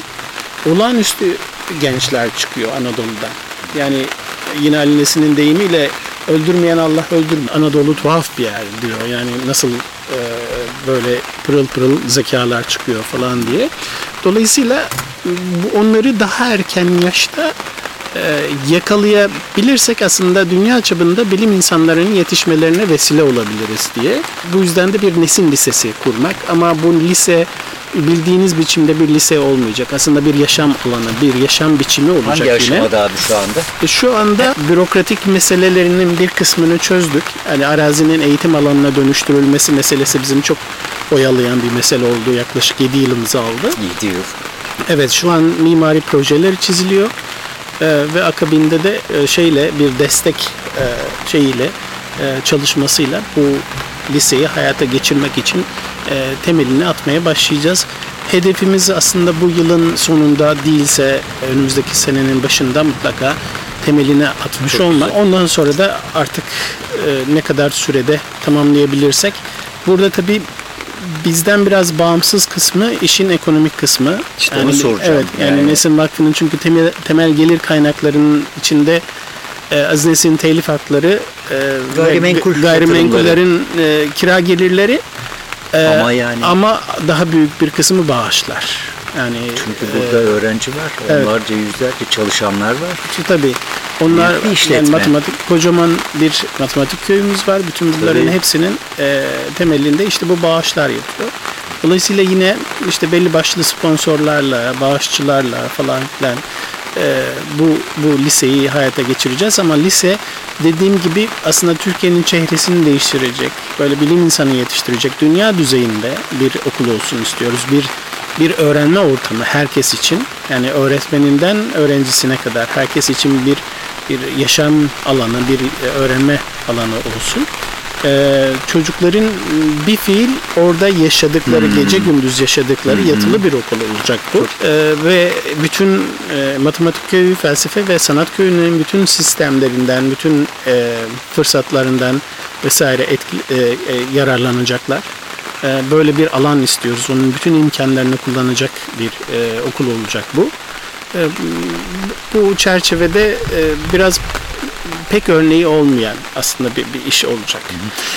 olağanüstü gençler çıkıyor Anadolu'dan. Yani yine Ali Nesin'in deyimiyle öldürmeyen Allah öldürmüyor. Anadolu tuhaf bir yer diyor. Yani nasıl e, böyle pırıl pırıl zekalar çıkıyor falan diye. Dolayısıyla onları daha erken yaşta yakalayabilirsek aslında dünya çapında bilim insanlarının yetişmelerine vesile olabiliriz diye. Bu yüzden de bir nesin lisesi kurmak ama bu lise bildiğiniz biçimde bir lise olmayacak. Aslında bir yaşam alanı, bir yaşam biçimi olacak Hangi yine. aşamada abi şu anda? E, Şu anda bürokratik meselelerinin bir kısmını çözdük. Yani arazinin eğitim alanına dönüştürülmesi meselesi bizim çok oyalayan bir mesele oldu. Yaklaşık 7 yılımızı aldı. 7 yıl. Evet şu an mimari projeler çiziliyor. Ee, ve akabinde de e, şeyle bir destek e, şeyiyle e, çalışmasıyla bu liseyi hayata geçirmek için e, temelini atmaya başlayacağız. Hedefimiz aslında bu yılın sonunda değilse önümüzdeki senenin başında mutlaka temelini atmış Çok olmak. Ondan sonra da artık e, ne kadar sürede tamamlayabilirsek. Burada tabii bizden biraz bağımsız kısmı işin ekonomik kısmı. İşte onu soracağım. Evet yani, Yani- Nesin Vakfı'nın çünkü temel, temel gelir kaynaklarının içinde e, Aziz Nesin telif hakları e, Gayrimenkul gayrimenkullerin e, kira gelirleri e, Ama yani- ama daha büyük bir kısmı bağışlar. Yani Çünkü e, burada öğrenci var, evet. onlarca yüzlerce çalışanlar var. Şu tabii. Onlar yani işletme. matematik kocaman bir matematik köyümüz var. Bütün bunların Tabii. hepsinin e, temelinde işte bu bağışlar yapıyor. Dolayısıyla yine işte belli başlı sponsorlarla, bağışçılarla falan filan e, bu bu liseyi hayata geçireceğiz ama lise dediğim gibi aslında Türkiye'nin çehresini değiştirecek, böyle bilim insanı yetiştirecek dünya düzeyinde bir okul olsun istiyoruz. Bir bir öğrenme ortamı herkes için yani öğretmeninden öğrencisine kadar herkes için bir bir yaşam alanı, bir öğrenme alanı olsun. Ee, çocukların bir fiil orada yaşadıkları, gece gündüz yaşadıkları yatılı bir okul olacak bu. Ee, ve bütün e, matematik köyü, felsefe ve sanat köyünün bütün sistemlerinden, bütün e, fırsatlarından vesaire etki, e, e, yararlanacaklar. E, böyle bir alan istiyoruz. Onun bütün imkanlarını kullanacak bir e, okul olacak bu. E, bu çerçevede e, biraz pek örneği olmayan aslında bir, bir iş olacak.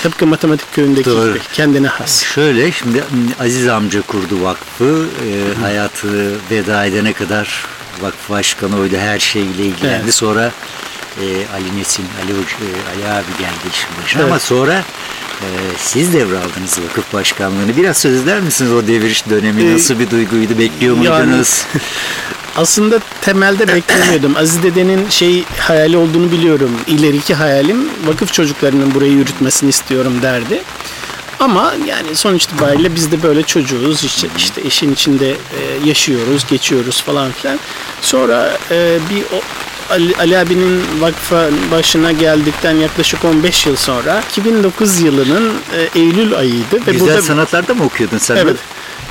Tıpkı matematik köyündeki Doğru. gibi kendine has. Şöyle şimdi Aziz amca kurdu vakfı. E, hayatı veda edene kadar vakıf başkanı oydu. Her şeyle ilgilendi. Evet. Sonra e, Ali Nesin, Ali, e, Ali abi geldi işin başına. Evet. Ama sonra e, siz devraldınız vakıf başkanlığını. Biraz söz eder misiniz o deviriş dönemi? Ee, Nasıl bir duyguydu? Bekliyor yani- muydunuz? Aslında temelde beklemiyordum. Aziz dedenin şey hayali olduğunu biliyorum. İleriki hayalim vakıf çocuklarının burayı yürütmesini istiyorum derdi. Ama yani sonuç itibariyle biz de böyle çocuğuz. İşte, işte işin içinde e, yaşıyoruz, geçiyoruz falan filan. Sonra e, bir Ali, Ali abinin vakfa başına geldikten yaklaşık 15 yıl sonra 2009 yılının e, Eylül ayıydı. Ve Güzel burada sanatlarda mı okuyordun sen? Evet.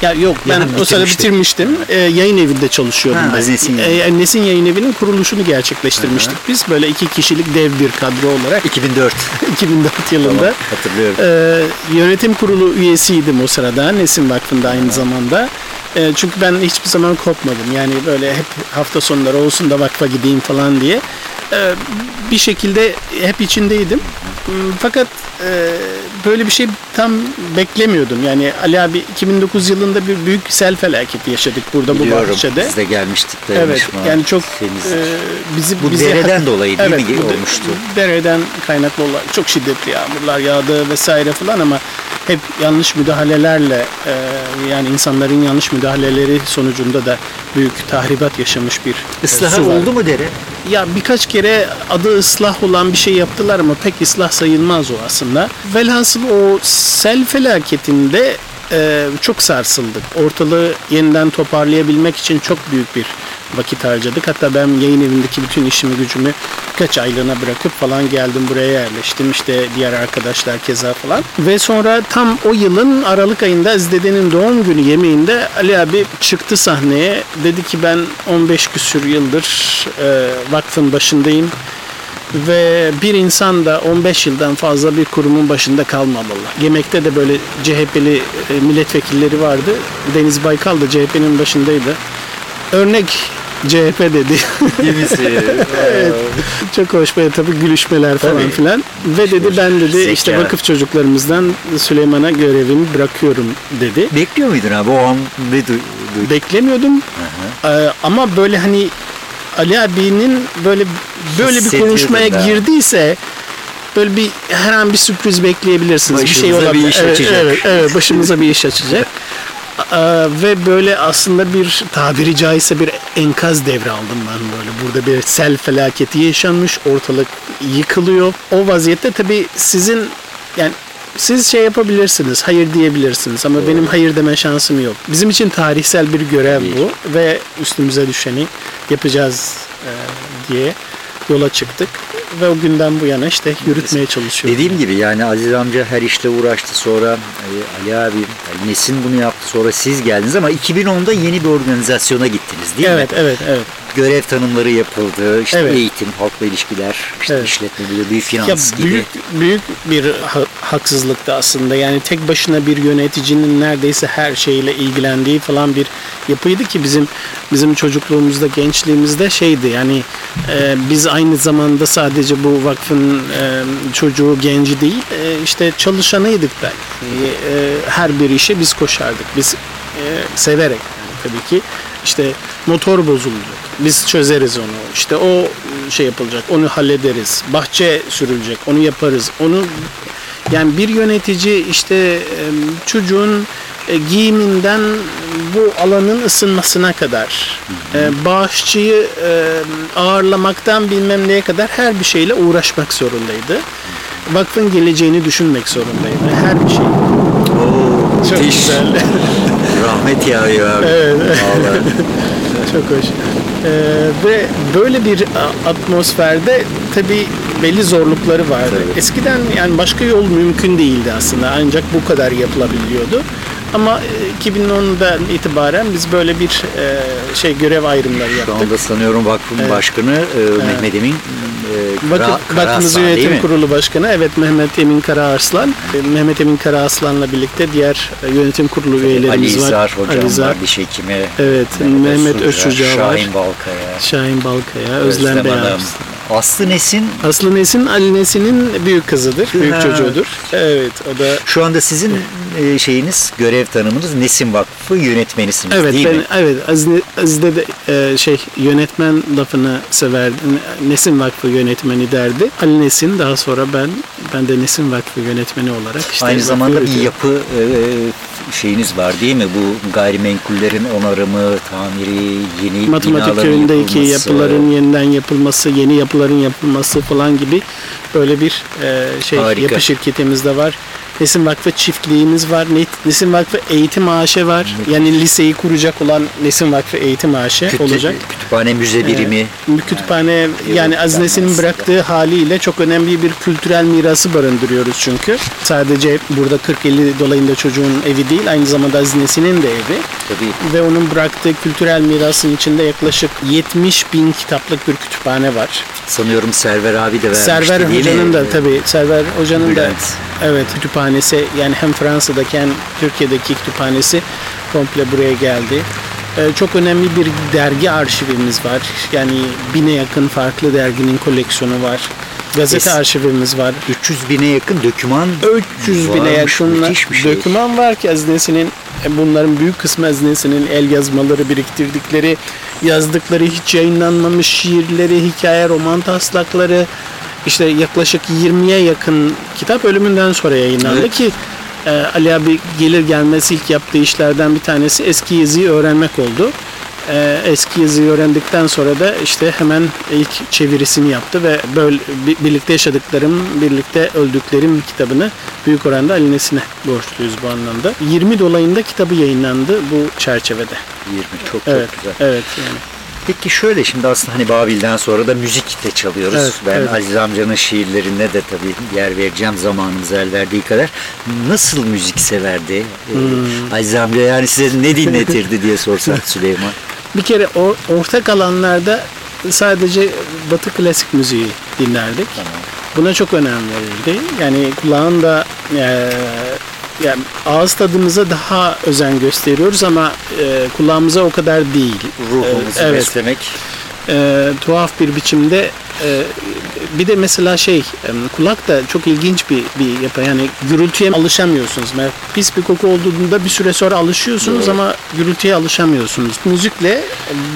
Ya yok ben Yani o sırada bitirmiştim. Ee, yayın evinde çalışıyordum Ha, ben. Nesin Yayın Ee, Nesin Yayın Evi'nin kuruluşunu gerçekleştirmiştik biz. Böyle iki kişilik dev bir kadro olarak 2004. 2004 yılında. Tamam, hatırlıyorum. Ee, yönetim kurulu üyesiydim o sırada Nesin Vakfı'nda aynı zamanda. Ee, çünkü ben hiçbir zaman kopmadım. Yani böyle hep hafta sonları olsun da vakfa gideyim falan diye. Ee, bir şekilde hep içindeydim. Hmm, Fakat e, böyle bir şey tam beklemiyordum. Yani Ali abi 2009 yılında bir büyük sel felaketi yaşadık burada bu Biliyorum. bahçede. Biz de gelmiştik Evet dayanışma. yani çok e, bizi Bu bizi dereden dolayı değil evet, mi bu olmuştu? Dereden kaynaklı olarak çok şiddetli yağmurlar yağdı vesaire falan ama hep yanlış müdahalelerle e, yani insanların yanlış müdahaleleri sonucunda da büyük tahribat yaşamış bir e, Islahı var. oldu mu dere? Ya birkaç kere adı ıslah olan bir şey yaptılar ama pek ıslah sayılmaz o aslında. Velhasıl o sel felaketinde e, çok sarsıldık. Ortalığı yeniden toparlayabilmek için çok büyük bir vakit harcadık. Hatta ben yayın evindeki bütün işimi gücümü birkaç aylığına bırakıp falan geldim buraya yerleştim. İşte diğer arkadaşlar keza falan. Ve sonra tam o yılın Aralık ayında Azdede'nin doğum günü yemeğinde Ali abi çıktı sahneye. Dedi ki ben 15 küsür yıldır e, vakfın başındayım. Ve bir insan da 15 yıldan fazla bir kurumun başında kalmamalı. Yemekte de böyle CHP'li e, milletvekilleri vardı. Deniz Baykal da CHP'nin başındaydı. Örnek CHP dedi. evet. Çok hoş böyle tabii gülüşmeler falan Tabii. filan. Ve dedi ben dedi Zeka. işte vakıf çocuklarımızdan Süleyman'a görevimi bırakıyorum dedi. Bekliyor muydun abi o an ne duydun? Beklemiyordum. Ee, ama böyle hani Ali abinin böyle böyle bir konuşmaya da. girdiyse böyle bir her an bir sürpriz bekleyebilirsiniz. bir şey Başımıza bir olabilir. iş evet, açacak. Evet, evet, başımıza bir iş açacak. Ve böyle aslında bir tabiri caizse bir enkaz devraldım ben böyle. Burada bir sel felaketi yaşanmış, ortalık yıkılıyor. O vaziyette tabii sizin yani siz şey yapabilirsiniz, hayır diyebilirsiniz ama benim hayır deme şansım yok. Bizim için tarihsel bir görev bu ve üstümüze düşeni yapacağız e, diye yola çıktık ve o günden bu yana işte yürütmeye çalışıyoruz. Dediğim gibi yani Aziz amca her işle uğraştı sonra e, Ali abi, Ali Nesin bunu yaptı sonra siz geldiniz ama 2010'da yeni bir organizasyona gittiniz değil Evet, mi? evet, evet. Görev tanımları yapıldı, işte Evet. eğitim, halkla ilişkiler, işte Evet. işletme müdürlüğü, Ya finans gibi. büyük büyük bir ha- haksızlıktı aslında. Yani tek başına bir yöneticinin neredeyse her şeyle ilgilendiği falan bir yapıydı ki bizim bizim çocukluğumuzda, gençliğimizde şeydi. Yani e, biz aynı zamanda sadece bu vakfın e, çocuğu, genci değil, e, işte çalışanıydık da. E, her bir işe biz koşardık. Biz e, severek yani tabii ki işte motor bozulacak. Biz çözeriz onu. İşte o şey yapılacak. Onu hallederiz. Bahçe sürülecek. Onu yaparız. Onu yani bir yönetici işte e, çocuğun e, giyiminden bu alanın ısınmasına kadar e, bağışçıyı e, ağırlamaktan bilmem neye kadar her bir şeyle uğraşmak zorundaydı. Vakfın geleceğini düşünmek zorundaydı. Her bir şey. Oo, Çok müthiş. güzel. Rahmet yağıyor abi. Vallahi. Çok hoş. Ee, ve böyle bir a- atmosferde tabii belli zorlukları vardı. Eskiden yani başka yol mümkün değildi aslında. Ancak bu kadar yapılabiliyordu. Ama e, 2010'dan itibaren biz böyle bir e, şey görev ayrımları Şu yaptık. anda sanıyorum vakfın Evet. başkanı e, Mehmet Emin e, Kara, Vakıf, Vakfımız Yönetim? Kurulu Başkanı evet Mehmet Emin Karaarslan. E, Mehmet Emin Karaaslan'la birlikte diğer e, yönetim kurulu Ali üyelerimiz var. İzar hocam Ali İzar, var, diş hekimi. Evet, Mehmet Özçuca var. Şahin Balkaya. Şahin Balkaya, Özlem, Özlem. Beyaz. Aslı Nesin Aslı Nesin Ali Nesin'in büyük kızıdır, büyük Ha. çocuğudur. Evet, o da şu anda sizin e, şeyiniz, görev tanımınız Nesin Vakfı yönetmenisiniz Evet değil ben mi? evet Aziz'de, Aziz'de de e, şey yönetmen lafını severdi. Nesin Vakfı yönetmeni derdi. Ali Nesin daha sonra ben ben de Nesin Vakfı yönetmeni olarak işte Aynı zamanda bir yönetiyorum. yapı e, şeyiniz var değil mi? Bu gayrimenkullerin onarımı, tamiri, yeni Matematik köyündeki yapılması. yapıların yeniden yapılması, yeni yapıların yapılması falan gibi böyle bir e, şey Harika. yapı şirketimiz de var. Nesin Vakfı çiftliğimiz var. Ne- Nesin Vakfı Eğitim Ağaçı var. Yani liseyi kuracak olan Nesin Vakfı Eğitim Ağaçı Kütü- olacak. Kütüphane müze birimi. Ee, kütüphane yani Aziz Nesin'in bıraktığı haliyle çok önemli bir kültürel mirası barındırıyoruz çünkü. Sadece burada 40-50 dolayında çocuğun evi değil aynı zamanda Aziz Nesin'in de evi. Tabii Ve onun bıraktığı kültürel mirasın içinde yaklaşık 70 bin kitaplık bir kütüphane var. sanıyorum Server abi de vermişti Server? Hoca'nın da tabii Server Hoca'nın da Bülent. evet kütüphanesi yani hem Fransa'daki hem Türkiye'deki kütüphanesi komple buraya geldi. Ee, çok önemli bir dergi arşivimiz var. Yani bine yakın farklı derginin koleksiyonu var. Gazete Es- arşivimiz var. 300 bine yakın döküman 300 bine yakın şey. döküman var ki Hazinesi'nin e, bunların büyük kısmı Hazinesi'nin el yazmaları biriktirdikleri yazdıkları hiç yayınlanmamış şiirleri, hikaye, roman taslakları işte yaklaşık 20'ye yakın kitap ölümünden sonra yayınlandı Evet. ki e, Ali abi gelir gelmez ilk yaptığı işlerden bir tanesi eski yazıyı öğrenmek oldu. E, eski yazıyı öğrendikten sonra da işte hemen ilk çevirisini yaptı ve böyle bi- birlikte yaşadıklarım, birlikte öldüklerim kitabını büyük oranda Ali Nesin'e borçluyuz bu anlamda. 20 dolayında kitabı yayınlandı bu çerçevede. 20 çok Evet, çok güzel. evet yani. Peki şöyle şimdi aslında hani Babil'den sonra da müzik de çalıyoruz. Evet, ben evet. Aziz amcanın şiirlerine de tabii yer vereceğim zamanımız el verdiği kadar. Nasıl müzik severdi ee, Hmm. Aziz amca yani size ne dinletirdi diye sorsak Süleyman. Bir kere or- ortak alanlarda sadece Batı klasik müziği dinlerdik. Buna çok önem verirdi. Yani kulağın da e, yani ağız tadımıza daha özen gösteriyoruz ama e, kulağımıza o kadar değil. Ruhumuzu E, evet. beslemek. E, tuhaf bir biçimde e, bir de mesela şey e, kulak da çok ilginç bir bir yapı. Yani gürültüye alışamıyorsunuz. Yani pis bir koku olduğunda bir süre sonra alışıyorsunuz Doğru. ama gürültüye alışamıyorsunuz. Müzikle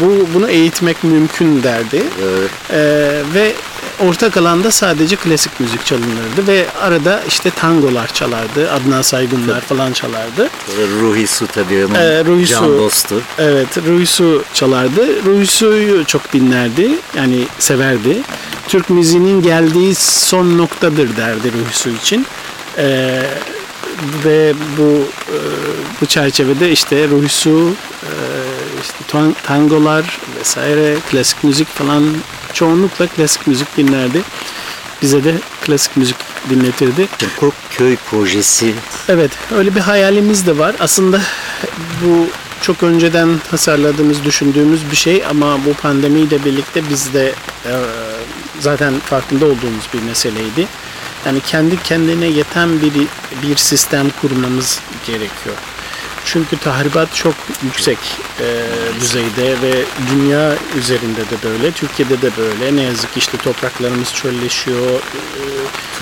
bu bunu eğitmek mümkün derdi. Ee, Ee, ve ortak alanda sadece klasik müzik çalınırdı ve arada işte tangolar çalardı. Adnan Saygunlar falan çalardı. Ruhi Su tabii onun Ee, Ruhi can Su. dostu. Evet, Ruisu çalardı. Ruisu'yu çok dinlerdi. Yani severdi. Türk müziğinin geldiği son noktadır derdi Ruisu için. Ee, ve bu e, bu çerçevede işte Ruisu, e, işte tan- tangolar vesaire, klasik müzik falan çoğunlukla klasik müzik dinlerdi. Bize de klasik müzik dinletirdi. Kork Köy projesi Evet, öyle bir hayalimiz de var. Aslında bu çok önceden tasarladığımız, düşündüğümüz bir şey ama bu pandemiyle birlikte biz de e, zaten farkında olduğumuz bir meseleydi. Yani kendi kendine yeten bir bir sistem kurmamız gerekiyor. Çünkü tahribat çok yüksek e, düzeyde ve dünya üzerinde de böyle, Türkiye'de de böyle. Ne yazık ki işte topraklarımız çölleşiyor,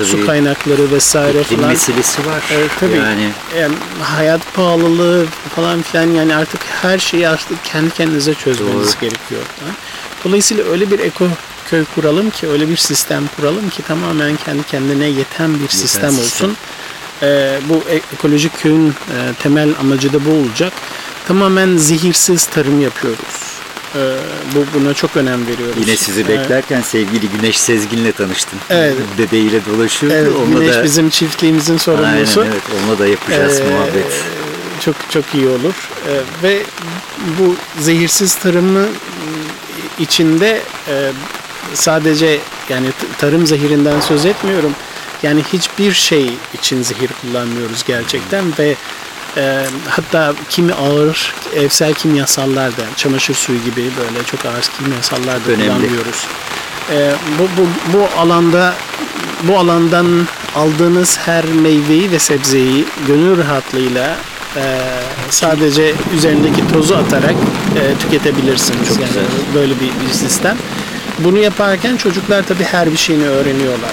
e, su kaynakları vesaire iklim falan. meselesi var. Evet, tabii. Yani Yani hayat pahalılığı falan filan yani artık her şeyi artık kendi kendinize çözmeniz Doğru. gerekiyor. Dolayısıyla öyle bir eko köy kuralım ki öyle bir sistem kuralım ki tamamen kendi kendine yeten bir sistem sistem. olsun. Ee, bu e- ekolojik köyün e, temel amacı da bu olacak. Tamamen zehirsiz tarım yapıyoruz. Ee, bu buna çok önem veriyoruz. Yine sizi Ee, beklerken sevgili Güneş Sezgin'le tanıştım. Evet. Dedeyle dolaşıyordu. Evet, Onunla Güneş da, bizim çiftliğimizin sorumlusu. Aynen evet. Onunla da yapacağız Ee, muhabbet. Çok çok iyi olur. Ee, ve bu zehirsiz tarımı ıı, içinde e, sadece yani tarım zehirinden söz etmiyorum. Yani hiçbir şey için zehir kullanmıyoruz gerçekten ve e, hatta kimi ağır evsel kimyasallar da çamaşır suyu gibi böyle çok ağır kimyasallar da Önemli. kullanmıyoruz. E, bu, bu, bu alanda bu alandan aldığınız her meyveyi ve sebzeyi gönül rahatlığıyla e, sadece üzerindeki tozu atarak e, tüketebilirsiniz. Çok yani güzel. böyle bir, bir sistem. Bunu yaparken çocuklar tabii her bir şeyini öğreniyorlar.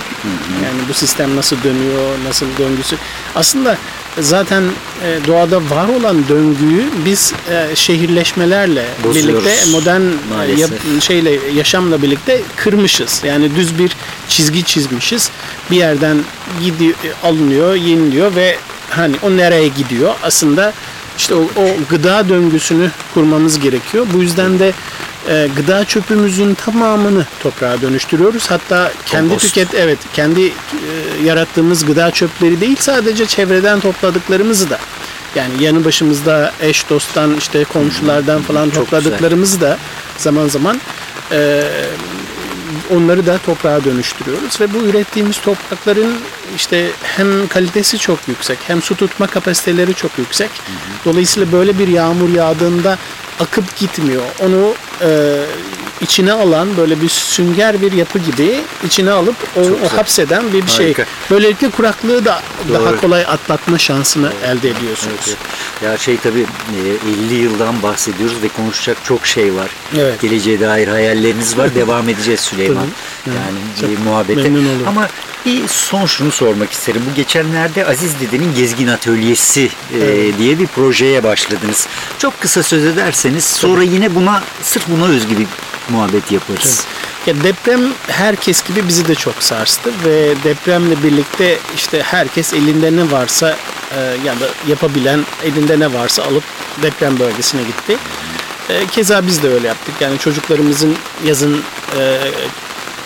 Yani bu sistem nasıl dönüyor, nasıl döngüsü. Aslında zaten e, doğada var olan döngüyü biz e, şehirleşmelerle Bozuyoruz, birlikte modern e, yap- şeyle yaşamla birlikte kırmışız. Yani düz bir çizgi çizmişiz. Bir yerden gidiyor, alınıyor, yeniliyor ve hani o nereye gidiyor? Aslında işte o, o gıda döngüsünü kurmamız gerekiyor. Bu yüzden de e, gıda çöpümüzün tamamını toprağa dönüştürüyoruz. Hatta kendi Kompost. tüket evet kendi e, yarattığımız gıda çöpleri değil sadece çevreden topladıklarımızı da yani yanı başımızda eş dosttan işte komşulardan falan Çok topladıklarımızı da zaman zaman e, onları da toprağa dönüştürüyoruz ve bu ürettiğimiz toprakların işte hem kalitesi çok yüksek hem su tutma kapasiteleri çok yüksek. Dolayısıyla böyle bir yağmur yağdığında akıp gitmiyor. Onu e, içine alan böyle bir sünger bir yapı gibi içine alıp o, o güzel. hapseden bir, bir şey. Böylelikle kuraklığı da Doğru. daha kolay atlatma şansını elde ediyorsunuz. Evet, evet. Ya şey tabii e, 50 yıldan bahsediyoruz ve konuşacak çok şey var. Evet. Geleceğe dair hayalleriniz var. Devam edeceğiz Süleyman. Tabii. Yani Çok bir muhabbete. Ama bir son şunu sormak isterim. Bu geçenlerde Aziz Dede'nin Gezgin Atölyesi e, diye bir projeye başladınız. Çok kısa söz ederseniz sonra yine buna sırf buna özgü bir muhabbet yaparız. Ya deprem herkes gibi bizi de çok sarstı ve depremle birlikte işte herkes elinde ne varsa e, ya da yapabilen elinde ne varsa alıp deprem bölgesine gitti. E, keza biz de öyle yaptık. Yani çocuklarımızın yazın e,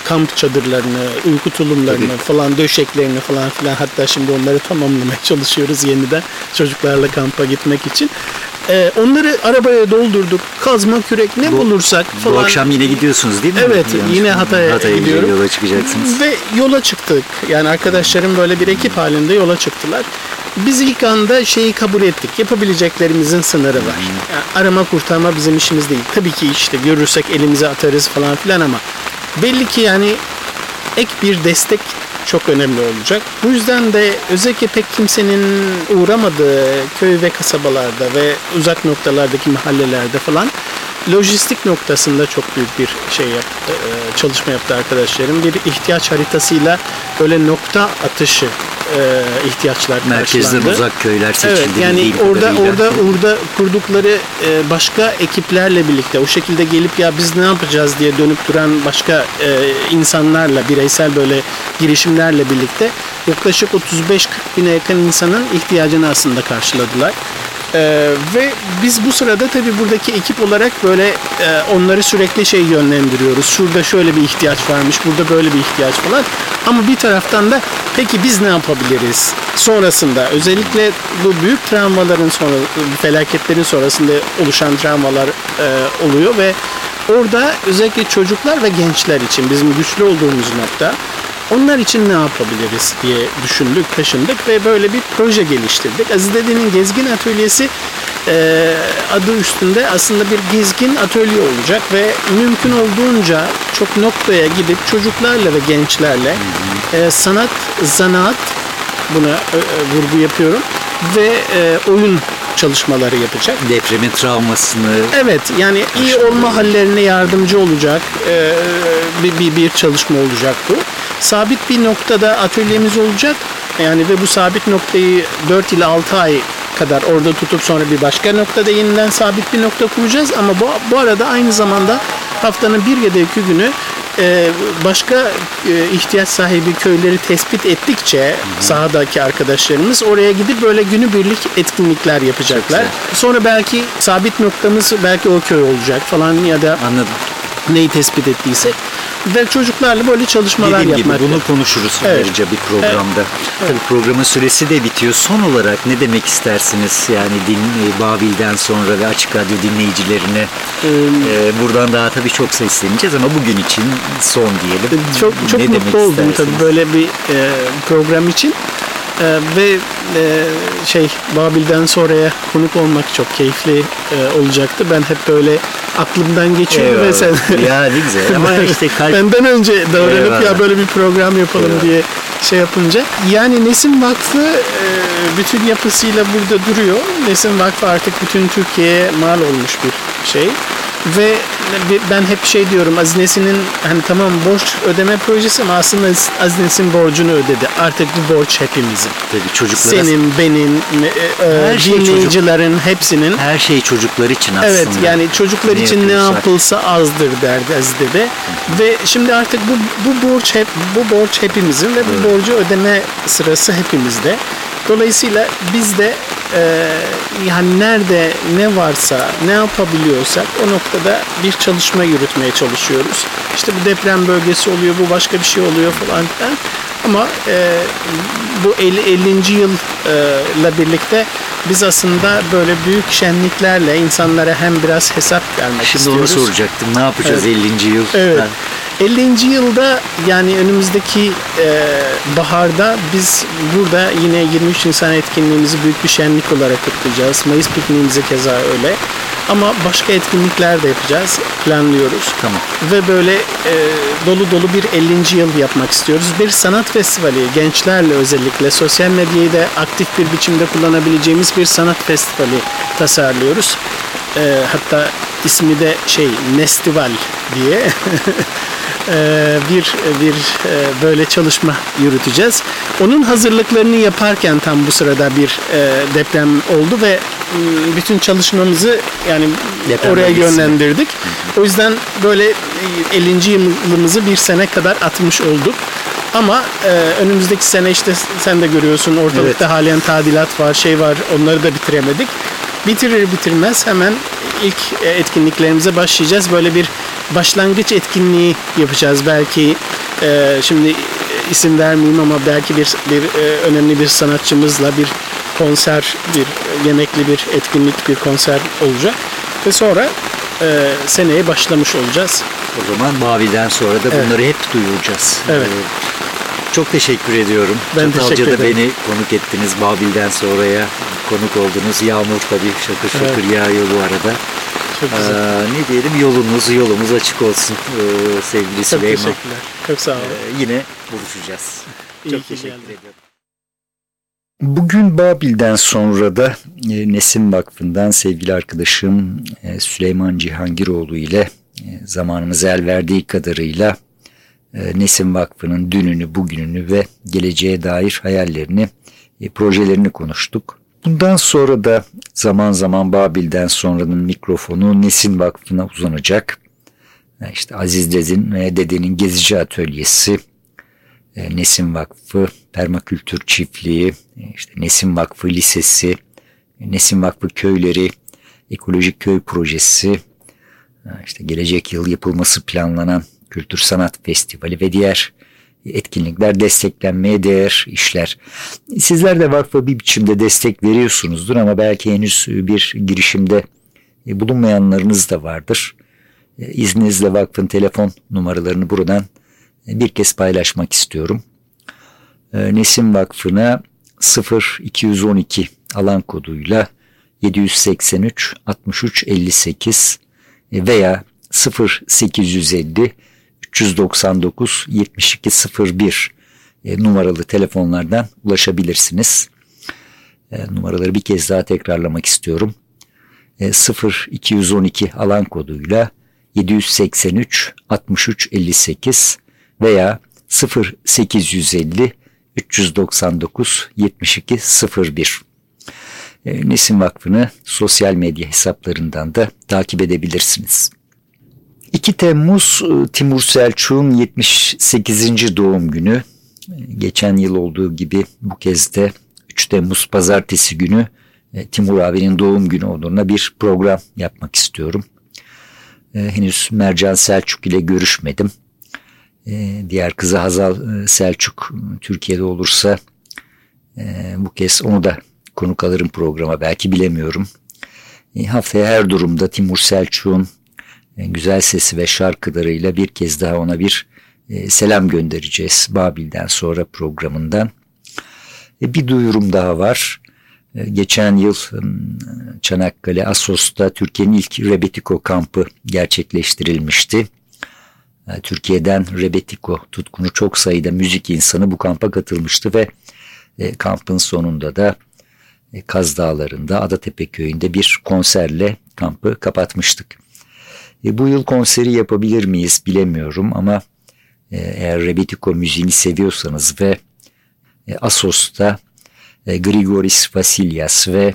kamp çadırlarını, uyku tulumlarını falan, döşeklerini falan filan hatta şimdi onları tamamlamaya çalışıyoruz yeniden çocuklarla kampa gitmek için. E, onları arabaya doldurduk. Kazma, kürek ne Bu- bulursak falan. Bu akşam yine gidiyorsunuz değil mi? Evet, Yanlış yine? Hatay'a Hatay'a gidiyorum. yola çıkacaksınız. Ve yola çıktık. Yani arkadaşlarım böyle bir ekip halinde yola çıktılar. Biz ilk anda şeyi kabul ettik. Yapabileceklerimizin sınırı var. Yani arama kurtarma bizim işimiz değil. Tabii ki işte görürsek elimize atarız falan filan ama belli ki yani ek bir destek çok önemli olacak. Bu yüzden de özellikle pek kimsenin uğramadığı köy ve kasabalarda ve uzak noktalardaki mahallelerde falan lojistik noktasında çok büyük bir şey yaptı, e, çalışma yaptı arkadaşlarım. Bir ihtiyaç haritasıyla böyle nokta atışı e, ihtiyaçlar Merkezden karşılandı. uzak köyler seçildi. Evet yani bildiğim orada orada orada kurdukları e, başka ekiplerle birlikte o şekilde gelip ya biz ne yapacağız diye dönüp duran başka e, insanlarla bireysel böyle girişimlerle birlikte yaklaşık 35-40 bine yakın insanın ihtiyacını aslında karşıladılar. E, ve biz bu sırada tabii buradaki ekip olarak böyle e, onları sürekli şey yönlendiriyoruz. Şurada şöyle bir ihtiyaç varmış, burada böyle bir ihtiyaç falan. Ama bir taraftan da peki biz ne yapabiliriz? Sonrasında özellikle bu büyük travmaların sonra felaketlerin sonrasında oluşan travmalar e, oluyor ve orada özellikle çocuklar ve gençler için bizim güçlü olduğumuz nokta onlar için ne yapabiliriz diye düşündük, taşındık ve böyle bir proje geliştirdik. Aziz Dede'nin Gezgin Atölyesi e, adı üstünde aslında bir gezgin atölye olacak ve mümkün olduğunca çok noktaya gidip çocuklarla ve gençlerle e, sanat, zanaat buna e, e, vurgu yapıyorum ve e, oyun çalışmaları yapacak. depremin travmasını Evet yani iyi olma hallerine yardımcı olacak e, bir, bir, bir çalışma olacak bu. Sabit bir noktada atölyemiz olacak. Yani ve bu sabit noktayı 4 ile 6 ay kadar orada tutup sonra bir başka noktada yeniden sabit bir nokta kuracağız. Ama bu, bu arada aynı zamanda haftanın bir ya da iki günü e, başka e, ihtiyaç sahibi köyleri tespit ettikçe sahadaki arkadaşlarımız oraya gidip böyle günübirlik etkinlikler yapacaklar. Sonra belki sabit noktamız belki o köy olacak falan ya da anladım. neyi tespit ettiysek ve çocuklarla böyle çalışmalar Dediğim gibi yapmak. bunu konuşuruz Evet. ayrıca bir programda. Tabii programın süresi de bitiyor. Son olarak ne demek istersiniz? Yani din, e, Babil'den sonra ve Açık Radyo dinleyicilerine Ee, e, buradan daha tabii çok sesleneceğiz ama bugün için son diyelim. çok çok Ne mutlu oldum tabii böyle bir e, program için. E, ve e, şey Babil'den sonraya konuk olmak çok keyifli e, olacaktı. Ben hep böyle aklımdan geçiyordu ve sen ya ne güzel ama işte kalp benden önce davranıp Eyvallah. ya böyle bir program yapalım Eyvallah. diye şey yapınca. Yani Nesin Vakfı e, bütün yapısıyla burada duruyor. Nesin Vakfı artık bütün Türkiye'ye mal olmuş bir şey. Ve ben hep şey diyorum Aziz Nesin'in hani tamam borç ödeme projesi ama aslında Aziz Nesin borcunu ödedi. Artık bu borç hepimizin. tabii çocuklara Senin, benim, e, e, Her şey çocuk. dinleyicilerin hepsinin. her şey çocuklar için aslında. Evet yani çocuklar Ne için ne yapıyorsak. yapılsa azdır derdi Aziz Dede. Ve şimdi artık bu, bu borç hep bu borç hepimizin ve bu borcu ödeme sırası hepimizde. Dolayısıyla biz de e, yani nerede ne varsa ne yapabiliyorsak o noktada bir çalışma yürütmeye çalışıyoruz. İşte bu deprem bölgesi oluyor, bu başka bir şey oluyor falan filan. Ama e, bu 50, 50. yılla birlikte biz aslında böyle büyük şenliklerle insanlara hem biraz hesap vermek Şimdi istiyoruz. onu soracaktım. Ne yapacağız Evet. 50. yıl? Evet. Ha, 50. yılda yani önümüzdeki e, baharda biz burada yine 23 Nisan etkinliğimizi büyük bir şenlik olarak kutlayacağız. Mayıs pikniğimizi keza öyle. Ama başka etkinlikler de yapacağız, planlıyoruz. Tamam. Ve böyle e, dolu dolu bir 50. yıl yapmak istiyoruz. Bir sanat festivali, gençlerle özellikle sosyal medyayı da aktif bir biçimde kullanabileceğimiz bir sanat festivali tasarlıyoruz. E, hatta ismi de şey Nestival diye e, bir bir e, böyle çalışma yürüteceğiz. Onun hazırlıklarını yaparken tam bu sırada bir e, deprem oldu ve m, bütün çalışmamızı yani Deprem oraya yönlendirdik. O yüzden böyle e, 50. yılımızı bir sene kadar atmış olduk. Ama e, önümüzdeki sene işte sen de görüyorsun ortalıkta halen tadilat var, şey var. Onları da bitiremedik. Bitirir bitirmez hemen ilk e, etkinliklerimize başlayacağız. Böyle bir başlangıç etkinliği yapacağız. Belki e, şimdi isim vermeyeyim ama belki bir bir e, önemli bir sanatçımızla bir konser, bir yemekli bir etkinlik, bir konser olacak ve sonra e, seneye başlamış olacağız. O zaman Babil'den sonra da Evet. bunları hep duyuracağız. Evet. Çok teşekkür ediyorum. Ben Çatalca'da teşekkür ederim. beni konuk ettiniz. Babil'den sonraya konuk oldunuz. Yağmur tabii şakır şakır yağıyor bu arada. Çok güzel. Ee, ne diyelim yolunuz yolumuz açık olsun ee, sevgili Çok Süleyman. teşekkürler. Çok sağ olun. Ee, yine buluşacağız. İyi Çok teşekkür geldin. ediyorum. Bugün Babil'den sonra da e, Nesim Vakfı'ndan sevgili arkadaşım e, Süleyman Cihangiroğlu ile e, zamanımız el verdiği kadarıyla Nesim Vakfı'nın dününü, bugününü ve geleceğe dair hayallerini, e, projelerini konuştuk. Bundan sonra da zaman zaman Babil'den sonranın mikrofonu Nesim Vakfı'na uzanacak. E, İşte Aziz Dedin Dede'nin Gezici Atölyesi, e, Nesim Vakfı, Permakültür Çiftliği, e, işte Nesim Vakfı Lisesi, e, Nesim Vakfı Köyleri, Ekolojik Köy Projesi, e, işte gelecek yıl yapılması planlanan Kültür Sanat Festivali ve diğer etkinlikler desteklenmeye değer işler. Sizler de vakfa bir biçimde destek veriyorsunuzdur ama belki henüz bir girişimde e, bulunmayanlarınız da vardır. E, İzninizle vakfın telefon numaralarını buradan e, bir kez paylaşmak istiyorum. Nesim Vakfı'na 0212 alan koduyla 783 63 58 e, veya 0850 399 7201 e, numaralı telefonlardan ulaşabilirsiniz. E, Numaraları bir kez daha tekrarlamak istiyorum. E, 0212 alan koduyla 783 63 58 veya 0850 399 72 01. E, Nesim Vakfı'nı sosyal medya hesaplarından da takip edebilirsiniz. 2 Temmuz e, Timur Selçuk'un 78. doğum günü. Geçen yıl olduğu gibi bu kez de 3 Temmuz pazartesi günü e, Timur abinin doğum günü olduğuna bir program yapmak istiyorum. E, Henüz Mercan Selçuk ile görüşmedim. Diğer kızı Hazal Selçuk Türkiye'de olursa bu kez onu da konuk alırım programa belki bilemiyorum. Haftaya her durumda Timur Selçuk'un güzel sesi ve şarkılarıyla bir kez daha ona bir e, selam göndereceğiz Babil'den sonra programından. E, Bir duyurum daha var. E, Geçen yıl Çanakkale Assos'ta Türkiye'nin ilk Rebetiko kampı gerçekleştirilmişti. E, Türkiye'den Rebetiko tutkunu çok sayıda müzik insanı bu kampa katılmıştı ve e, kampın sonunda da e, Kaz Dağları'nda Adatepe köyünde bir konserle kampı kapatmıştık. E, bu yıl konseri yapabilir miyiz bilemiyorum ama e, eğer Rebetiko müziğini seviyorsanız ve e, Assos'ta e, Grigoris Vasilyas ve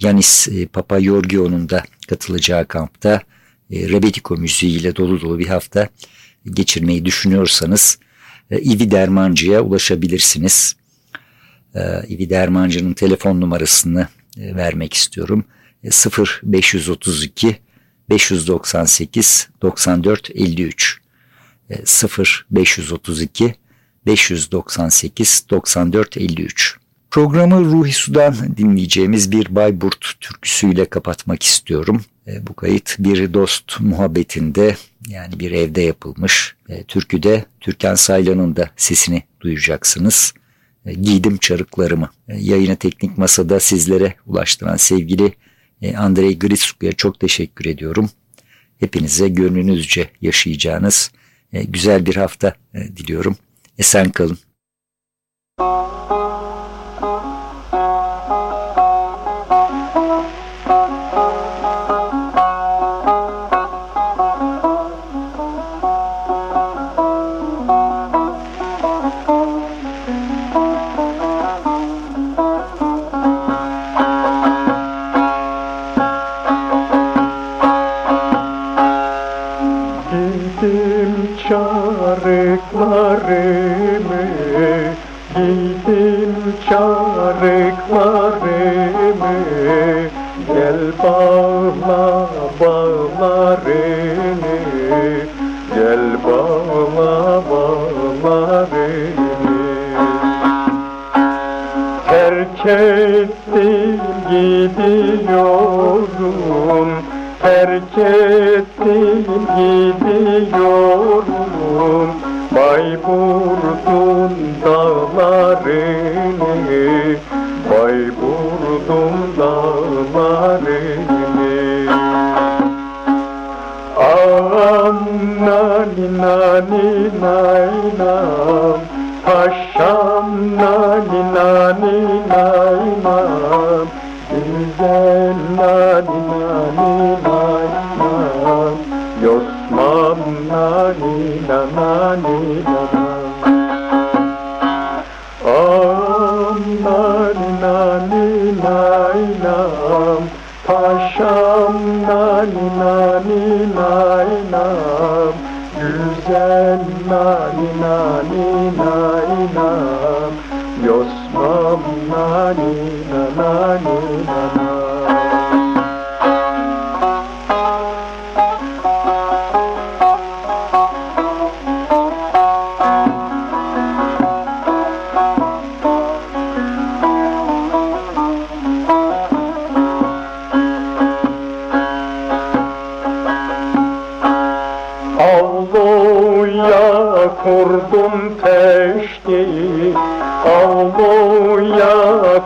Yanis e, Papayorgio'nun da katılacağı kampta e, Rebetiko müziğiyle dolu dolu bir hafta geçirmeyi düşünüyorsanız e, İvi Dermancı'ya ulaşabilirsiniz. E, İvi Dermancı'nın telefon numarasını e, vermek istiyorum. E, 0532 598 94 53 E, 0532 598 94 53 Programı Ruhi Su'dan dinleyeceğimiz bir Bayburt türküsüyle kapatmak istiyorum. E, bu kayıt bir dost muhabbetinde yani bir evde yapılmış. E, türküde Türkan Saylan'ın da sesini duyacaksınız. E, giydim çarıklarımı. Yayını teknik masada sizlere ulaştıran sevgili Andrei Grisuk'a çok teşekkür ediyorum. Hepinize gönlünüzce yaşayacağınız e, güzel bir hafta e, diliyorum. Esen kalın. Giydim çarıklarımı Gel bağla bağlarını, gel bağla bağlarını Terk ettim gidiyorum Terk ettim gidiyorum nani naynam Güzel nani nani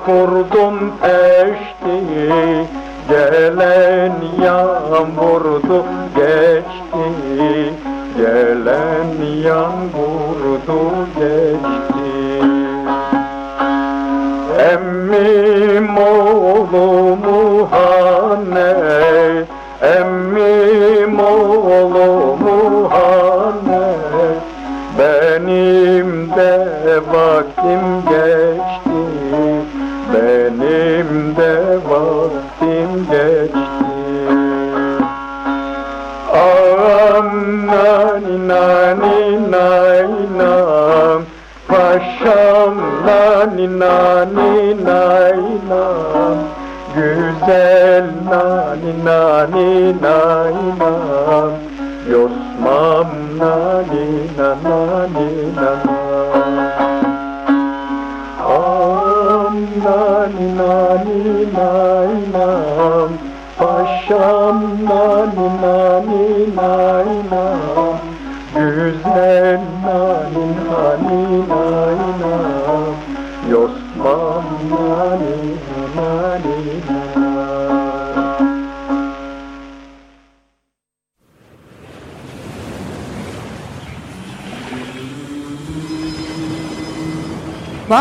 kurdum teşti Gelen yağmurdu geçti. Gelen yağmurdu geçti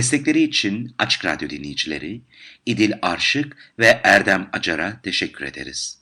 Destekleri için Açık Radyo dinleyicileri İdil Arşık ve Erdem Acar'a teşekkür ederiz.